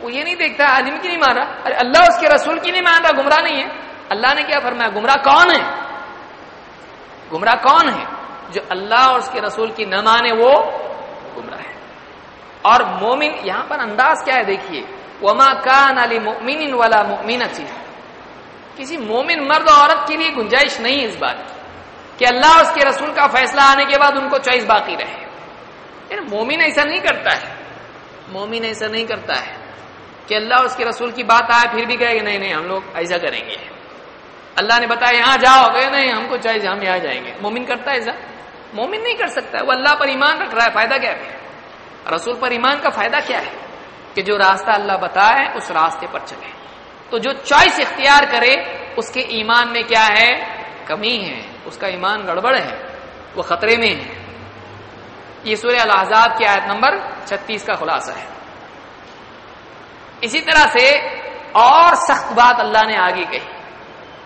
وہ یہ نہیں دیکھتا عالم کی نہیں مان رہا ارے اللہ اس کے رسول کی نہیں مان رہا گمراہ نہیں ہے۔ اللہ نے کیا فرمایا؟ گمراہ کون ہے؟ گمراہ کون ہے؟ جو اللہ اور اس کے رسول کی نہ مانے وہ گمراہ ہے۔ اور مومن یہاں پر انداز کیا ہے؟ دیکھیے، وما کان علی مومن والا مومن کسی مومن مرد عورت کے لیے گنجائش نہیں ہے اس بات کی کہ اللہ اس کے رسول کا فیصلہ آنے کے بعد ان کو چوائس باقی رہے۔ یعنی مومن ایسا نہیں کرتا ہے۔ مومن ایسا نہیں کرتا ہے۔ کہ اللہ اس کے رسول کی بات آئے پھر بھی کہے کہ نہیں نہیں، ہم لوگ ایسا کریں گے۔ اللہ نے بتایا، یہاں جاؤ۔ گے نہیں، ہم کو چاہیے ہم یہاں جائیں گے۔ مومن کرتا ہے ایسا؟ مومن نہیں کر سکتا۔ وہ اللہ پر ایمان رکھ رہا ہے، فائدہ کیا ہے؟ رسول پر ایمان کا فائدہ کیا ہے؟ کہ جو راستہ اللہ بتائے، اس راستے پر چلے۔ تو جو چوائس اختیار کرے، اس کے ایمان میں کیا ہے؟ کمی ہے۔ اس کا ایمان گڑبڑ ہے۔ وہ خطرے میں ہے۔ یہ سورہ الحضاب کی آیت نمبر چھتیس کا خلاصہ ہے۔ اسی طرح سے اور سخت بات اللہ نے آگے کہی۔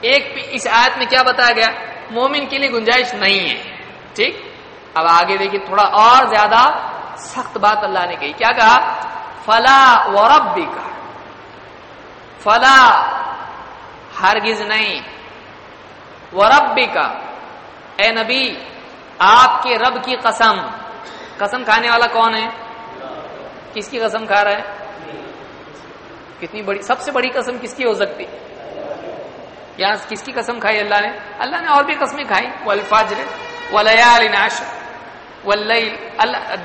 ایک اس آیت میں کیا بتایا گیا؟ مومن کے لیے گنجائش نہیں ہے۔ ٹھیک؟ اب آگے دیکھیے، تھوڑا اور زیادہ سخت بات اللہ نے کہی۔ کیا کہا؟ فلا وربی کا فلا ہرگز نہیں۔ وربی کا اے نبی، آپ کے رب کی قسم۔ قسم کھانے والا کون ہے؟ کس کی قسم کھا رہا ہے؟ کتنی بڑی سب سے بڑی قسم کس کی ہو سکتی؟ یہاں کس کی قسم کھائی اللہ نے؟ اللہ نے اور بھی قسمیں کھائی۔ وہ الفاظ ولیالش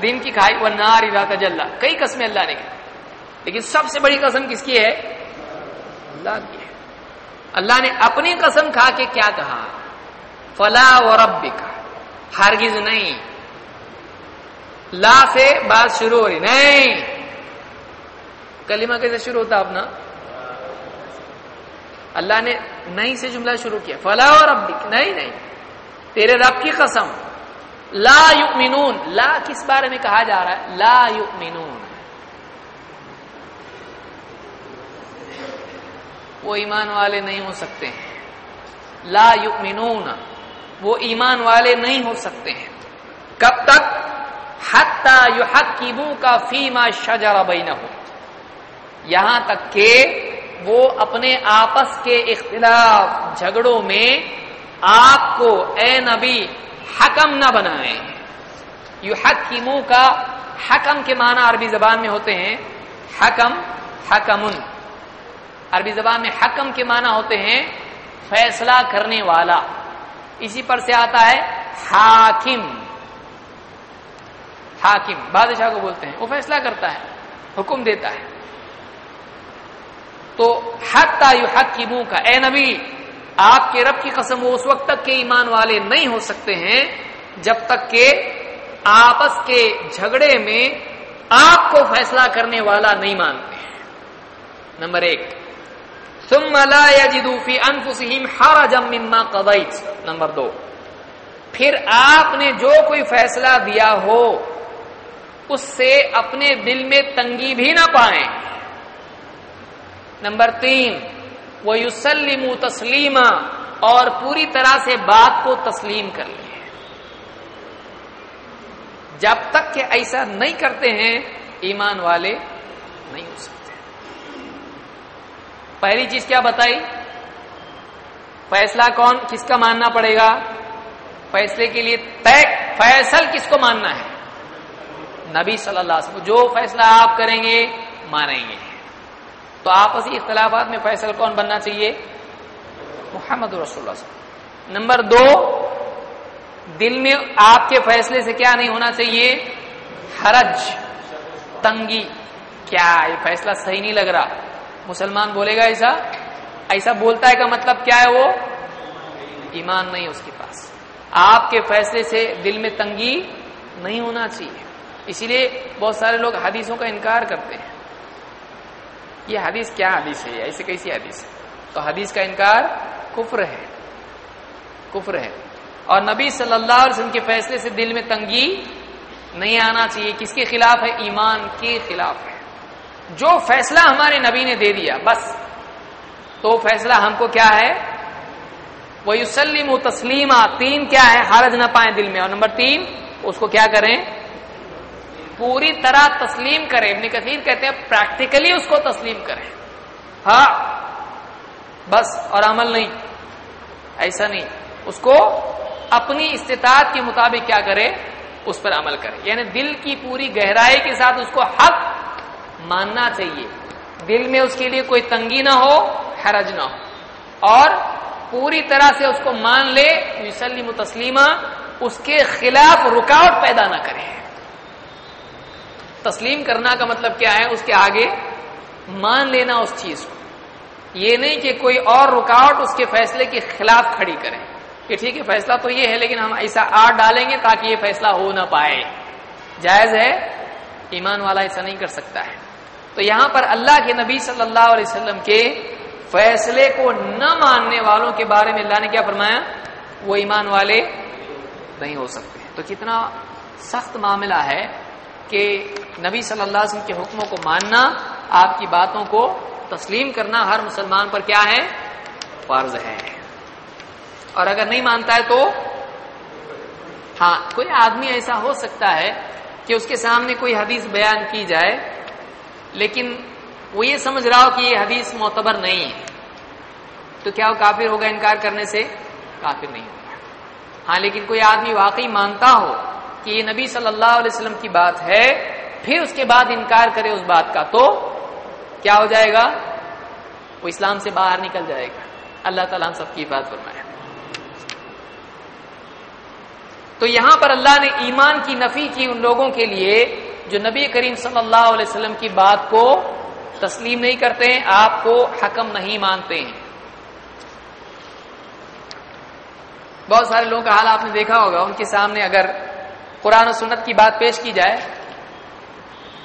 دن کی کھائی۔ وہ نار تجلّہ کئی قسمیں اللہ نے کی۔ لیکن سب سے بڑی قسم کس کی ہے؟ اللہ کی ہے۔ اللہ نے اپنی قسم کھا کے کیا کہا؟ فلا و رب کا ہرگز نہیں۔ لا سے بات شروع ہو رہی۔ نہیں۔ کلمہ کیسے شروع ہوتا اپنا؟ اللہ نے نہیں سے جملہ شروع کیا۔ فلا و رب نہیں نہیں۔ تیرے رب کی قسم۔ لا یؤمنون۔ لا کس بارے میں کہا جا رہا ہے؟ لا یؤمنون۔ وہ ایمان والے نہیں ہو سکتے۔ ہیں لا یؤمنون۔ وہ ایمان والے نہیں ہو سکتے۔ ہیں کب تک؟ حتی یحکمو کا فیما شجر بینہم۔ یہاں تک کہ وہ اپنے آپس کے اختلاف جھگڑوں میں آپ کو اے نبی حکم نہ بنائے یحکمو کا حکم کے معنی عربی زبان میں ہوتے ہیں حکم، حکمن۔ عربی زبان میں حکم کے معنی ہوتے ہیں فیصلہ کرنے والا۔ اسی پر سے آتا ہے حاکم۔ حاکم، بادشاہ کو بولتے ہیں، وہ فیصلہ کرتا ہے، حکم دیتا ہے۔ تو حق تا حق کی منہ کا اے نبی، آپ کے رب کی قسم وہ اس وقت تک کے ایمان والے نہیں ہو سکتے ہیں جب تک کہ آپس کے جھگڑے میں آپ کو فیصلہ کرنے والا نہیں مانتے ہیں۔ نمبر ایک۔ ثم لا يجدوا في انفسهم حرجا مما قضيت نمبر دو۔ پھر آپ نے جو کوئی فیصلہ دیا ہو، اس سے اپنے دل میں تنگی بھی نہ پائیں۔ نمبر تین وہ یوسلم تسلیما اور پوری طرح سے بات کو تسلیم کر لیں۔ جب تک کہ ایسا نہیں کرتے ہیں، ایمان والے نہیں ہو سکتے۔ پہلی چیز کیا بتائی؟ فیصلہ کون، کس کا ماننا پڑے گا؟ فیصلے کے لیے طے، فیصل کس کو ماننا ہے؟ نبی صلی اللہ علیہ وسلم، جو فیصلہ آپ کریں گے، مانیں گے۔ تو آپسی اختلافات میں فیصل کون بننا چاہیے؟ محمد رسول اللہ صلی اللہ علیہ وسلم۔ نمبر دو، دل میں آپ کے فیصلے سے کیا نہیں ہونا چاہیے؟ حرج، تنگی۔ کیا یہ فیصلہ صحیح نہیں لگ رہا؟ مسلمان بولے گا ایسا؟ ایسا بولتا ہے کا مطلب کیا ہے وہ؟ ایمان نہیں اس کے پاس۔ آپ کے فیصلے سے دل میں تنگی نہیں ہونا چاہیے۔ اسی لیے بہت سارے لوگ حدیثوں کا انکار کرتے ہیں۔ یہ حدیث کیا حدیث ہے؟ ایسے کیسی حدیث ہے؟ تو حدیث کا انکار کفر ہے۔ کفر ہے۔ اور نبی صلی اللہ علیہ وسلم کے فیصلے سے دل میں تنگی نہیں آنا چاہیے۔ کس کے خلاف ہے؟ ایمان کے خلاف ہے۔ جو فیصلہ ہمارے نبی نے دے دیا، بس۔ تو فیصلہ ہم کو کیا ہے؟ وہ یوسلیم و تسلیمہ تین کیا ہے؟ حرج نہ پائیں دل میں۔ اور نمبر تین، اس کو کیا کریں؟ پوری طرح تسلیم کریں ابن کثیر کہتے ہیں پریکٹیکلی اس کو تسلیم کریں ہاں بس، اور عمل نہیں۔ ایسا نہیں۔ اس کو اپنی استطاعت کے مطابق کیا کرے؟ اس پر عمل کرے۔ یعنی دل کی پوری گہرائی کے ساتھ اس کو حق ماننا چاہیے۔ دل میں اس کے لیے کوئی تنگی نہ ہو، حرج نہ ہو۔ اور پوری طرح سے اس کو مان لے یوسلیم تسلیمہ، اس کے خلاف رکاوٹ پیدا نہ کرے۔ تسلیم کرنا کا مطلب کیا ہے؟ اس کے آگے مان لینا اس چیز کو۔ یہ نہیں کہ کوئی اور رکاوٹ اس کے فیصلے کے خلاف کھڑی کرے۔ کہ ٹھیک ہے، فیصلہ تو یہ ہے، لیکن ہم ایسا آر ڈالیں گے تاکہ یہ فیصلہ ہو نہ پائے۔ جائز ہے، ایمان والا ایسا نہیں کر سکتا ہے۔ تو یہاں پر اللہ کے نبی صلی اللہ علیہ وسلم کے فیصلے کو نہ ماننے والوں کے بارے میں اللہ نے کیا فرمایا؟ وہ ایمان والے نہیں ہو سکتے۔ تو کتنا سخت معاملہ ہے کہ نبی صلی اللہ علیہ وسلم کے حکموں کو ماننا، آپ کی باتوں کو تسلیم کرنا ہر مسلمان پر کیا ہے؟ فرض ہے۔ اور اگر نہیں مانتا ہے تو؟ ہاں کوئی آدمی ایسا ہو سکتا ہے کہ اس کے سامنے کوئی حدیث بیان کی جائے، لیکن وہ یہ سمجھ رہا ہو کہ یہ حدیث معتبر نہیں ہے۔ تو کیا وہ کافر ہوگا انکار کرنے سے؟ کافر نہیں ہوگا۔ ہاں لیکن کوئی آدمی واقعی مانتا ہو کہ یہ نبی صلی اللہ علیہ وسلم کی بات ہے، پھر اس کے بعد انکار کرے اس بات کا، تو کیا ہو جائے گا؟ وہ اسلام سے باہر نکل جائے گا۔ اللہ تعالیٰ ہم سب کی بات فرمائے۔ تو یہاں پر اللہ نے ایمان کی نفی کی ان لوگوں کے لیے جو نبی کریم صلی اللہ علیہ وسلم کی بات کو تسلیم نہیں کرتے ہیں، آپ کو حکم نہیں مانتے ہیں۔ بہت سارے لوگوں کا حال آپ نے دیکھا ہوگا، ان کے سامنے اگر قرآن و سنت کی بات پیش کی جائے،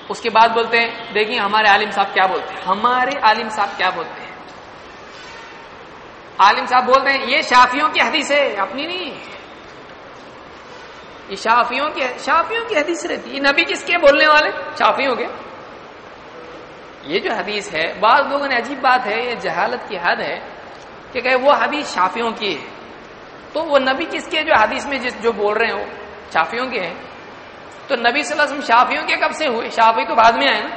اس کے بعد بولتے ہیں، دیکھیں ہمارے عالم صاحب کیا بولتے ہیں۔ ہمارے عالم صاحب کیا بولتے ہیں؟ عالم صاحب بولتے ہیں، یہ شافیوں کی حدیث ہے، اپنی نہیں۔ یہ شافیوں کی شافیوں کی حدیث رہتی۔ ہے نبی کس کے بولنے والے؟ شافیوں کے۔ یہ جو حدیث ہے، بعض لوگوں نے عجیب بات ہے، یہ جہالت کی حد ہے کہ کہ وہ حدیث شافیوں کی ہے۔ تو وہ نبی کس کے جو حدیث میں جس جو بول رہے ہیں شافیوں کے ہیں۔ تو نبی صلی اللہ علیہ وسلم شافیوں کے کب سے ہوئے؟ شافی تو بعد میں آئے نا۔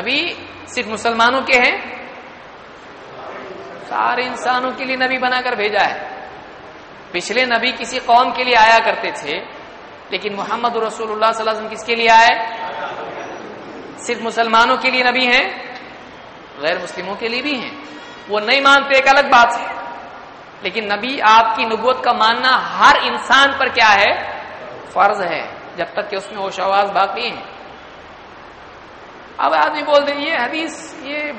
نبی صرف مسلمانوں کے ہیں۔ سارے انسانوں کے لیے نبی بنا کر بھیجا ہے۔ پچھلے نبی کسی قوم کے لیے آیا کرتے تھے، لیکن محمد رسول اللہ صلی اللہ علیہ وسلم کس کے لیے آئے؟ صرف مسلمانوں کے لیے نبی ہیں، غیر مسلموں کے لیے بھی ہیں۔ وہ نہیں مانتے ایک الگ بات ہے۔ لیکن نبی آپ کی نبوت کا ماننا ہر انسان پر کیا ہے؟ فرض ہے، جب تک کہ اس میں وہ شواز باقی ہیں۔ اب آدمی بول دیں، یہ حدیث، یہ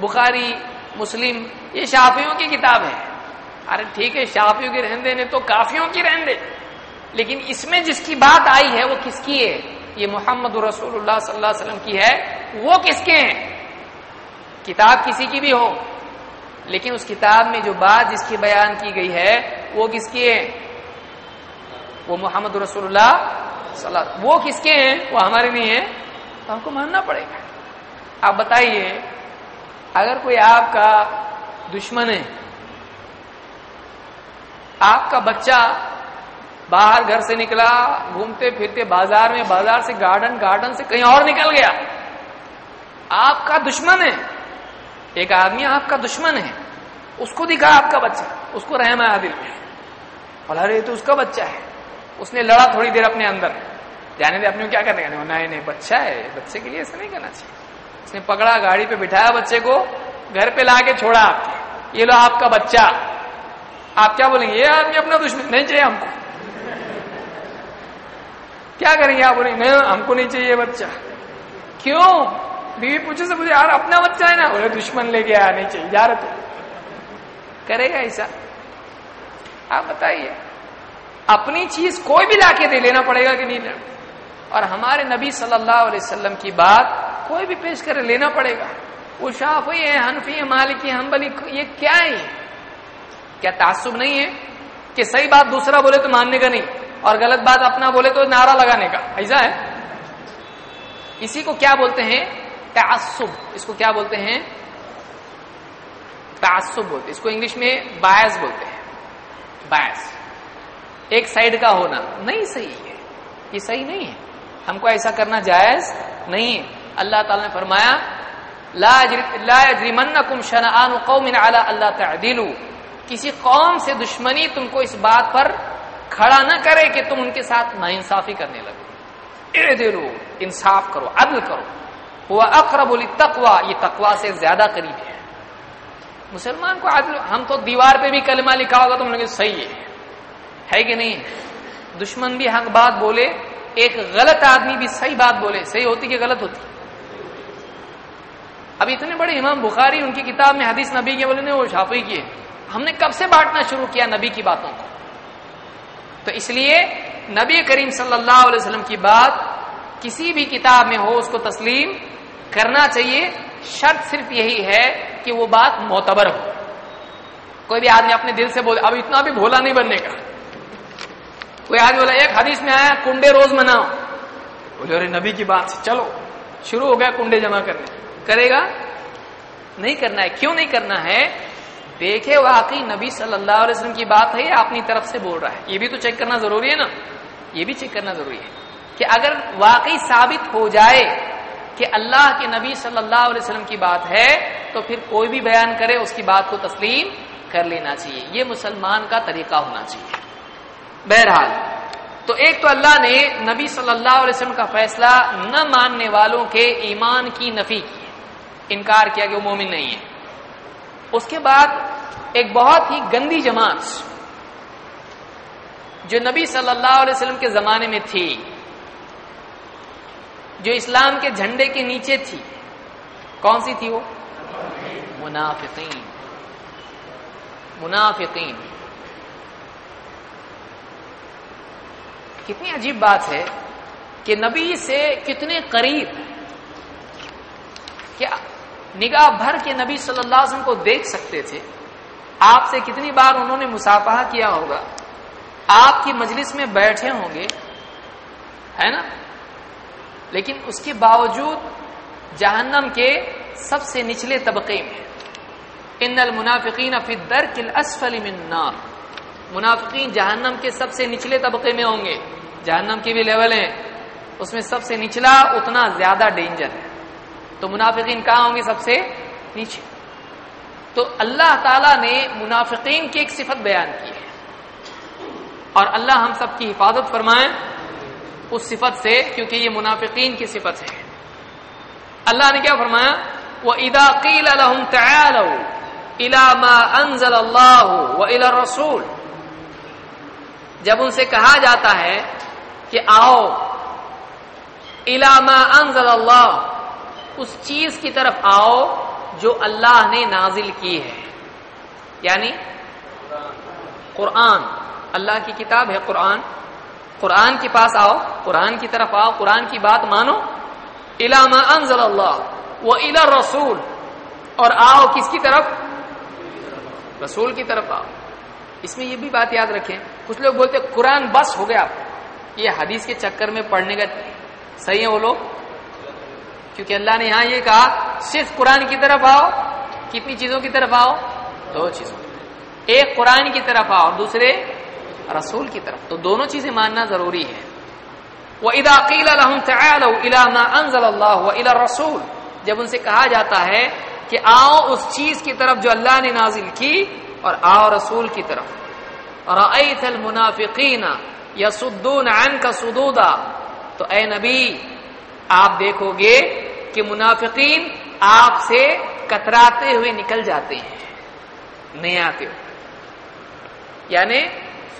بخاری، مسلم، یہ شافیوں کی کتاب ہے۔ ارے ٹھیک ہے، شافیوں کی رہندے نے تو کافیوں کی رہندے لیکن اس میں جس کی بات آئی ہے، وہ کس کی ہے؟ یہ محمد رسول اللہ صلی اللہ علیہ وسلم کی ہے۔ وہ کس کے ہیں؟ کتاب کسی کی بھی ہو۔ لیکن اس کتاب میں جو بات جس کی بیان کی گئی ہے، وہ کس کی ہے وہ محمد رسول اللہ صلی اللہ وہ کس کے ہیں؟ وہ ہمارے نہیں ہیں۔ تو ہم کو ماننا پڑے گا۔ آپ بتائیے، اگر کوئی آپ کا دشمن ہے، آپ کا بچہ باہر گھر سے نکلا، گھومتے پھرتے بازار میں، بازار سے گارڈن گارڈن سے کہیں اور نکل گیا، آپ کا دشمن ہے۔ ایک آدمی آپ کا دشمن ہے، اس کو دکھا آپ کا بچہ، اس کو رحم ہے۔ دل میں بولا رہے تو اس کا بچہ ہے۔ اس نے لڑا تھوڑی دیر اپنے اندر۔ جانے دے اپنے کیا کرنے کا؟ نہیں نہیں بچہ ہے، بچے کے لیے ایسا نہیں کرنا چاہیے۔ اس نے پکڑا، گاڑی پہ بٹھایا بچے کو، گھر پہ لا کے چھوڑا آپ یہ لو آپ کا بچہ۔ آپ کیا بولیں گے؟ یہ آدمی اپنا دشمن، نہیں چاہیے ہم کو۔ کیا کریں گے آپ؟ بولیں گے ہم کو نہیں چاہیے بچہ۔ کیوں؟ بیوی پوچھے سے یار، اپنا بچہ ہے نا? بولے، دشمن لے گیا نہیں چاہیے یار تو. کرے گا ایسا؟ آپ بتائیے، اپنی چیز کوئی بھی لا کے دے لینا پڑے گا کہ نہیں لینا؟ اور ہمارے نبی صلی اللہ علیہ وسلم کی بات کوئی بھی پیش کرے لینا پڑے گا۔ وہ شافی ہے حنفی ہے مالکی ہمبلی یہ کیا ہے کیا تعصب نہیں ہے کہ صحیح بات دوسرا بولے تو ماننے کا نہیں اور غلط بات اپنا بولے تو نعرہ لگانے کا؟ ایسا ہے؟ اسی کو کیا بولتے ہیں؟ تعصب، اس کو کیا بولتے ہیں؟ تعصب بولتے اس کو انگلش میں باعث بولتے ہیں۔ باعث۔ ایک سائڈ کا ہونا نہیں صحیح ہے۔ یہ صحیح نہیں ہے۔ ہم کو ایسا کرنا جائز نہیں ہے۔ اللہ تعالی نے فرمایا، لا يجرمنكم شنآن قوم على اللہ تعدلوا۔ کسی قوم سے دشمنی تم کو اس بات پر کھڑا نہ کرے کہ تم ان کے ساتھ نا انصافی کرنے لگو۔ اعدلوا، انصاف کرو، عدل کرو۔ وہ اقرب التقوا یہ تقوا سے زیادہ قریب ہے۔ مسلمان کو عدل، ہم تو دیوار پہ بھی کلمہ لکھا ہوگا تو لگے صحیح ہے۔ ہے کہ نہیں؟ دشمن بھی حق بات بولے، ایک غلط آدمی بھی صحیح بات بولے، صحیح ہوتی کہ غلط ہوتی؟ اب اتنے بڑے امام بخاری، ان کی کتاب میں حدیث نبی کے بولے وہ شافی کی ہے۔ ہم نے کب سے بانٹنا شروع کیا نبی کی باتوں کو؟ تو اس لیے نبی کریم صلی اللہ علیہ وسلم کی بات کسی بھی کتاب میں ہو، اس کو تسلیم کرنا چاہیے۔ شرط صرف یہی ہے کہ وہ بات معتبر ہو۔ کوئی بھی آدمی اپنے دل سے بولے، اب اتنا بھی بھولا نہیں بننے کا۔ کوئی آدمی بولا ایک حدیث میں آیا، کنڈے روز مناؤ۔ بولے، ارے نبی کی بات چلو، شروع ہو گیا کنڈے جمع کرنے۔ کرے گا؟ نہیں کرنا ہے۔ کیوں نہیں کرنا ہے؟ دیکھے، واقعی نبی صلی اللہ علیہ وسلم کی بات ہے یا اپنی طرف سے بول رہا ہے۔ یہ بھی تو چیک کرنا ضروری ہے نا؟ یہ بھی چیک کرنا ضروری ہے کہ اگر واقعی ثابت ہو جائے کہ اللہ کے نبی صلی اللہ علیہ وسلم کی بات ہے، تو پھر کوئی بھی بیان کرے، اس کی بات کو تسلیم کر لینا چاہیے۔ یہ مسلمان کا طریقہ ہونا چاہیے۔ بہرحال، تو ایک تو اللہ نے نبی صلی اللہ علیہ وسلم کا فیصلہ نہ ماننے والوں کے ایمان کی نفی کی انکار کیا کہ وہ مومن نہیں ہے۔ اس کے بعد ایک بہت ہی گندی جماعت جو نبی صلی اللہ علیہ وسلم کے زمانے میں تھی۔ جو اسلام کے جھنڈے کے نیچے تھی۔ کون سی تھی وہ؟ منافقین۔ منافقین۔ کتنی عجیب بات ہے کہ نبی سے کتنے قریب کیا نگاہ بھر کے نبی صلی اللہ علیہ وسلم کو دیکھ سکتے تھے۔ آپ سے کتنی بار انہوں نے مسافہ کیا ہوگا؟ آپ کی مجلس میں بیٹھے ہوں گے، ہے نا؟ لیکن اس کے باوجود جہنم کے سب سے نچلے طبقے میں ان المنافقین فی الدرک الاسفل من النار۔ منافقین جہنم کے سب سے نچلے طبقے میں ہوں گے۔ جہنم کی بھی لیول ہیں۔ اس میں سب سے نچلا اتنا زیادہ ڈینجر ہے۔ تو منافقین کہاں ہوں گے سب سے نیچے؟ تو اللہ تعالی نے منافقین کی ایک صفت بیان کی ہے۔ اور اللہ ہم سب کی حفاظت فرمائے۔ اس صفت سے کیونکہ یہ منافقین کی صفت ہے۔ اللہ نے کیا فرمایا؟ وہ ادا قیل الحم انزل اللہ و الا رسول جب ان سے کہا جاتا ہے کہ آؤ علامہ انزل اللہ اس چیز کی طرف آؤ جو اللہ نے نازل کی ہے۔ یعنی قرآن، اللہ کی کتاب ہے قرآن۔ قرآن کے پاس آؤ، قرآن کی طرف آؤ، قرآن کی بات مانو۔ علامہ انزل اللہ وہ الا رسول اور آؤ کس کی طرف؟ رسول کی طرف آؤ۔ اس میں یہ بھی بات یاد رکھیں۔ کچھ لوگ بولتے قرآن بس ہو گیا۔ یہ حدیث کے چکر میں پڑھنے کا صحیح ہے وہ لوگ؟ کیونکہ اللہ نے یہاں یہ کہا، صرف قرآن کی طرف آؤ، کتنی چیزوں کی طرف آؤ؟ دو چیزوں۔ ایک قرآن کی طرف آؤ، دوسرے رسول کی طرف۔ تو دونوں چیزیں ماننا ضروری ہے وہ اداقیل انزل اللہ الا رسول جب ان سے کہا جاتا ہے کہ آؤ اس چیز کی طرف جو اللہ نے نازل کی اور آؤ رسول کی طرف۔ اور المنافقین یا سدون کا سدودا تو اے نبی، آپ دیکھو گے کہ منافقین آپ سے کتراتے ہوئے نکل جاتے ہیں۔ نہیں آتے ہو یعنی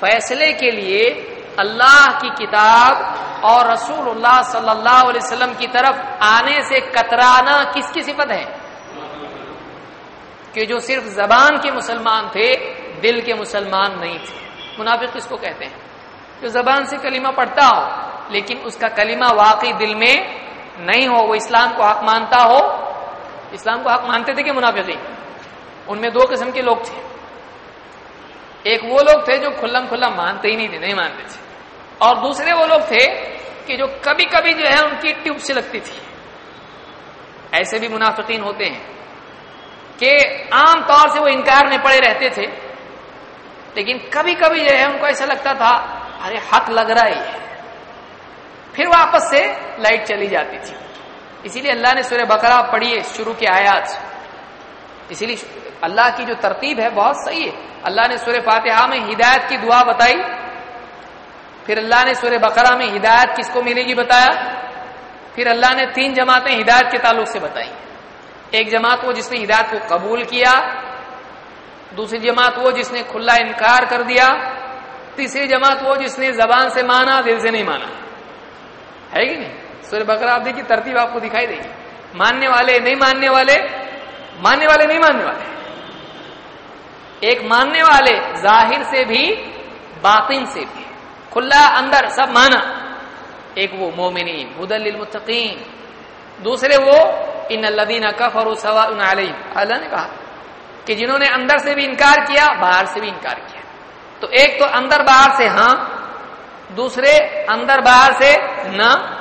فیصلے کے لیے اللہ کی کتاب اور رسول اللہ صلی اللہ علیہ وسلم کی طرف آنے سے کترانا کس کی صفت ہے؟ کہ جو صرف زبان کے مسلمان تھے، دل کے مسلمان نہیں تھے۔ منافق کس کو کہتے ہیں؟ جو زبان سے کلمہ پڑھتا ہو، لیکن اس کا کلمہ واقعی دل میں نہیں ہو، وہ اسلام کو حق مانتا ہو۔ اسلام کو حق مانتے تھے کہ منافقی ان میں دو قسم کے لوگ تھے۔ ایک وہ لوگ تھے جو کھلم کھلا مانتے ہی نہیں تھے، نہیں مانتے تھے۔ اور دوسرے وہ لوگ تھے کہ جو کبھی کبھی جو ہے ان کی ٹیوب سے لگتی تھی۔ ایسے بھی منافقین ہوتے ہیں کہ عام طور سے وہ انکار میں پڑے رہتے تھے، لیکن کبھی کبھی جو ہے ان کو ایسا لگتا تھا، ارے حق لگ رہا ہی ہے۔ پھر واپس سے لائٹ چلی جاتی تھی۔ اسی لیے اللہ نے سورہ بکرا پڑھیے، شروع کے آیات۔ اسی لیے اللہ کی جو ترتیب ہے بہت صحیح ہے۔ اللہ نے سورہ فاتحہ میں ہدایت کی دعا بتائی۔ پھر اللہ نے سورہ بقرہ میں ہدایت کس کو ملے گی بتایا۔ پھر اللہ نے تین جماعتیں ہدایت کے تعلق سے بتائی۔ ایک جماعت وہ جس نے ہدایت کو قبول کیا، دوسری جماعت وہ جس نے کھلا انکار کر دیا، تیسری جماعت وہ جس نے زبان سے مانا، دل سے نہیں مانا۔ ہے کہ نہیں؟ سورہ بقرہ آپ دیکھیے ترتیب آپ کو دکھائی دے گی۔ ماننے والے، نہیں ماننے والے ماننے والے، نہیں ماننے والے۔ ایک ماننے والے ظاہر سے بھی، باطن سے بھی۔ کھلا اندر سب مانا۔ ایک وہ مومنین ہدل للمتقین۔ دوسرے وہ، ان الذین کفروا سواء علیہم اللہ نے کہا کہ جنہوں نے اندر سے بھی انکار کیا، باہر سے بھی انکار کیا۔ تو ایک تو اندر باہر سے ہاں دوسرے اندر باہر سے نہ۔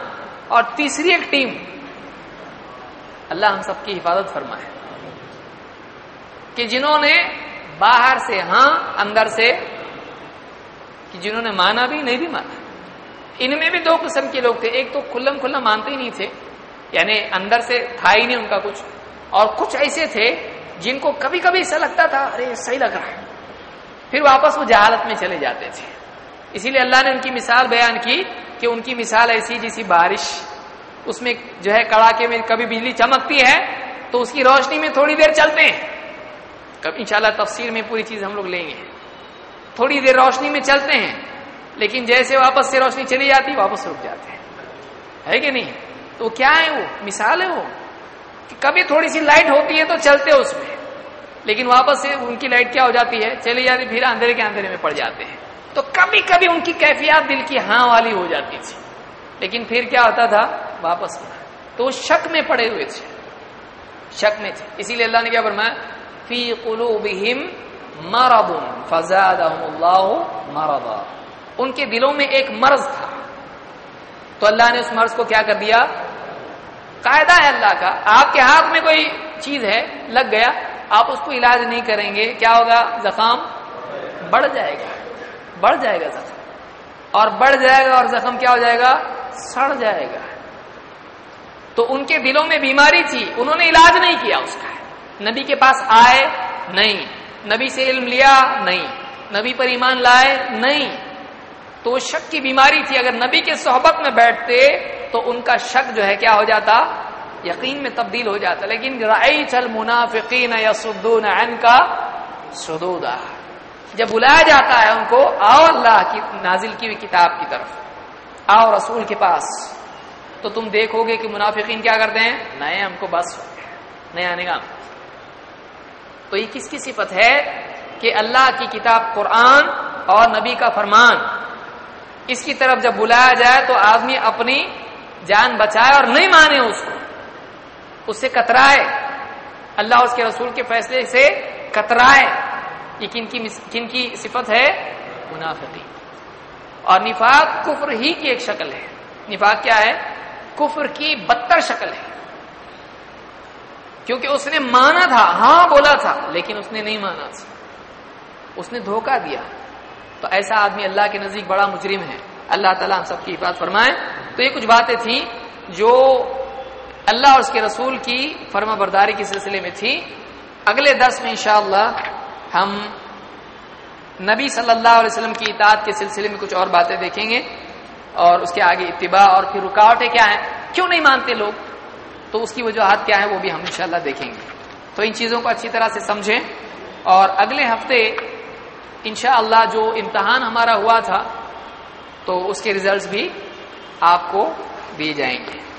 اور تیسری ایک ٹیم۔ اللہ ہم سب کی حفاظت فرمائے۔ کہ جنہوں نے باہر سے ہاں اندر سے، کہ جنہوں نے مانا بھی، نہیں بھی مانا۔ ان میں بھی دو قسم کے لوگ تھے۔ ایک تو کھلم کھلا مانتے ہی نہیں تھے یعنی اندر سے تھا ہی نہیں ان کا کچھ۔ اور کچھ ایسے تھے جن کو کبھی کبھی ایسا لگتا تھا، ارے صحیح لگ رہا ہے۔ پھر واپس وہ جہالت میں چلے جاتے تھے۔ اسی لیے اللہ نے ان کی مثال بیان کی کہ ان کی مثال ایسی جیسی بارش، اس میں جو ہے کڑاکے میں کبھی بجلی چمکتی ہے تو اس کی روشنی میں تھوڑی دیر چلتے ہیں۔ کب انشاءاللہ تفسیر میں پوری چیز ہم لوگ لیں گے۔ تھوڑی دیر روشنی میں چلتے ہیں، لیکن جیسے واپس سے روشنی چلی جاتی، واپس رک جاتے ہیں۔ ہے کہ نہیں؟ تو کیا ہے وہ؟ مثال ہے وہ؟ کہ کبھی تھوڑی سی لائٹ ہوتی ہے تو چلتے اس میں، لیکن واپس سے ان کی لائٹ کیا ہو جاتی ہے؟ چلی جاتی، پھر اندھیرے کے اندھیرے میں پڑ جاتے ہیں۔ تو کبھی کبھی ان کی کیفیات دل کی ہاں والی ہو جاتی تھی۔ لیکن پھر کیا ہوتا تھا؟ واپس تو وہ شک میں پڑے ہوئے تھے۔ شک میں تھے۔ اسی لیے اللہ نے کیا فرمایا؟ فی قلوبہم مرض فزادہم اللہ مرضا۔ ان کے دلوں میں ایک مرض تھا۔ تو اللہ نے اس مرض کو کیا کر دیا؟ قاعدہ ہے اللہ کا۔ آپ کے ہاتھ میں کوئی چیز ہے، لگ گیا، آپ اس کو علاج نہیں کریں گے، کیا ہوگا؟ زخم بڑھ جائے گا۔ بڑھ جائے گا زخم۔ اور بڑھ جائے گا اور زخم کیا ہو جائے گا؟ سڑ جائے گا۔ تو ان کے دلوں میں بیماری تھی، انہوں نے علاج نہیں کیا اس کا۔ نبی کے پاس آئے نہیں، نبی سے علم لیا نہیں، نبی پر ایمان لائے نہیں۔ تو شک کی بیماری تھی، اگر نبی کے صحبت میں بیٹھتے تو ان کا شک جو ہے کیا ہو جاتا؟ یقین میں تبدیل ہو جاتا۔ لیکن رائی چل منافقین یا سدون کا سدودا جب بلایا جاتا ہے ان کو، آؤ اللہ کی نازل کی ہوئی کتاب کی طرف۔ آؤ رسول کے پاس۔ تو تم دیکھو گے کہ منافقین کیا کرتے ہیں؟ نئے ہم کو بس، نئے آنے کا۔ تو یہ کس کی صفت ہے کہ اللہ کی کتاب قرآن اور نبی کا فرمان اس کی طرف جب بلایا جائے تو آدمی اپنی جان بچائے اور نہیں مانے اس کو۔ اس سے کترائے۔ اللہ اس کے رسول کے فیصلے سے کترائے۔ یہ کن کی کن کی صفت ہے؟ منافقی۔ اور نفاق کفر ہی کی ایک شکل ہے۔ نفاق کیا ہے؟ کفر کی بدتر شکل ہے۔ کیونکہ اس نے مانا تھا ہاں بولا تھا، لیکن اس نے نہیں مانا تھا۔ اس نے دھوکہ دیا۔ تو ایسا آدمی اللہ کے نزدیک بڑا مجرم ہے۔ اللہ تعالیٰ ہم سب کی حفاظت فرمائے۔ تو یہ کچھ باتیں تھیں جو اللہ اور اس کے رسول کی فرما برداری کے سلسلے میں تھی اگلے دس میں انشاءاللہ ہم نبی صلی اللہ علیہ وسلم کی اطاعت کے سلسلے میں کچھ اور باتیں دیکھیں گے۔ اور اس کے آگے اتباع اور پھر رکاوٹیں کیا ہیں؟ کیوں نہیں مانتے لوگ؟ تو اس کی وجوہات کیا ہیں وہ بھی ہم انشاءاللہ دیکھیں گے۔ تو ان چیزوں کو اچھی طرح سے سمجھیں۔ اور اگلے ہفتے انشاءاللہ جو امتحان ہمارا ہوا تھا، تو اس کے ریزلٹس بھی آپ کو دیے جائیں گے۔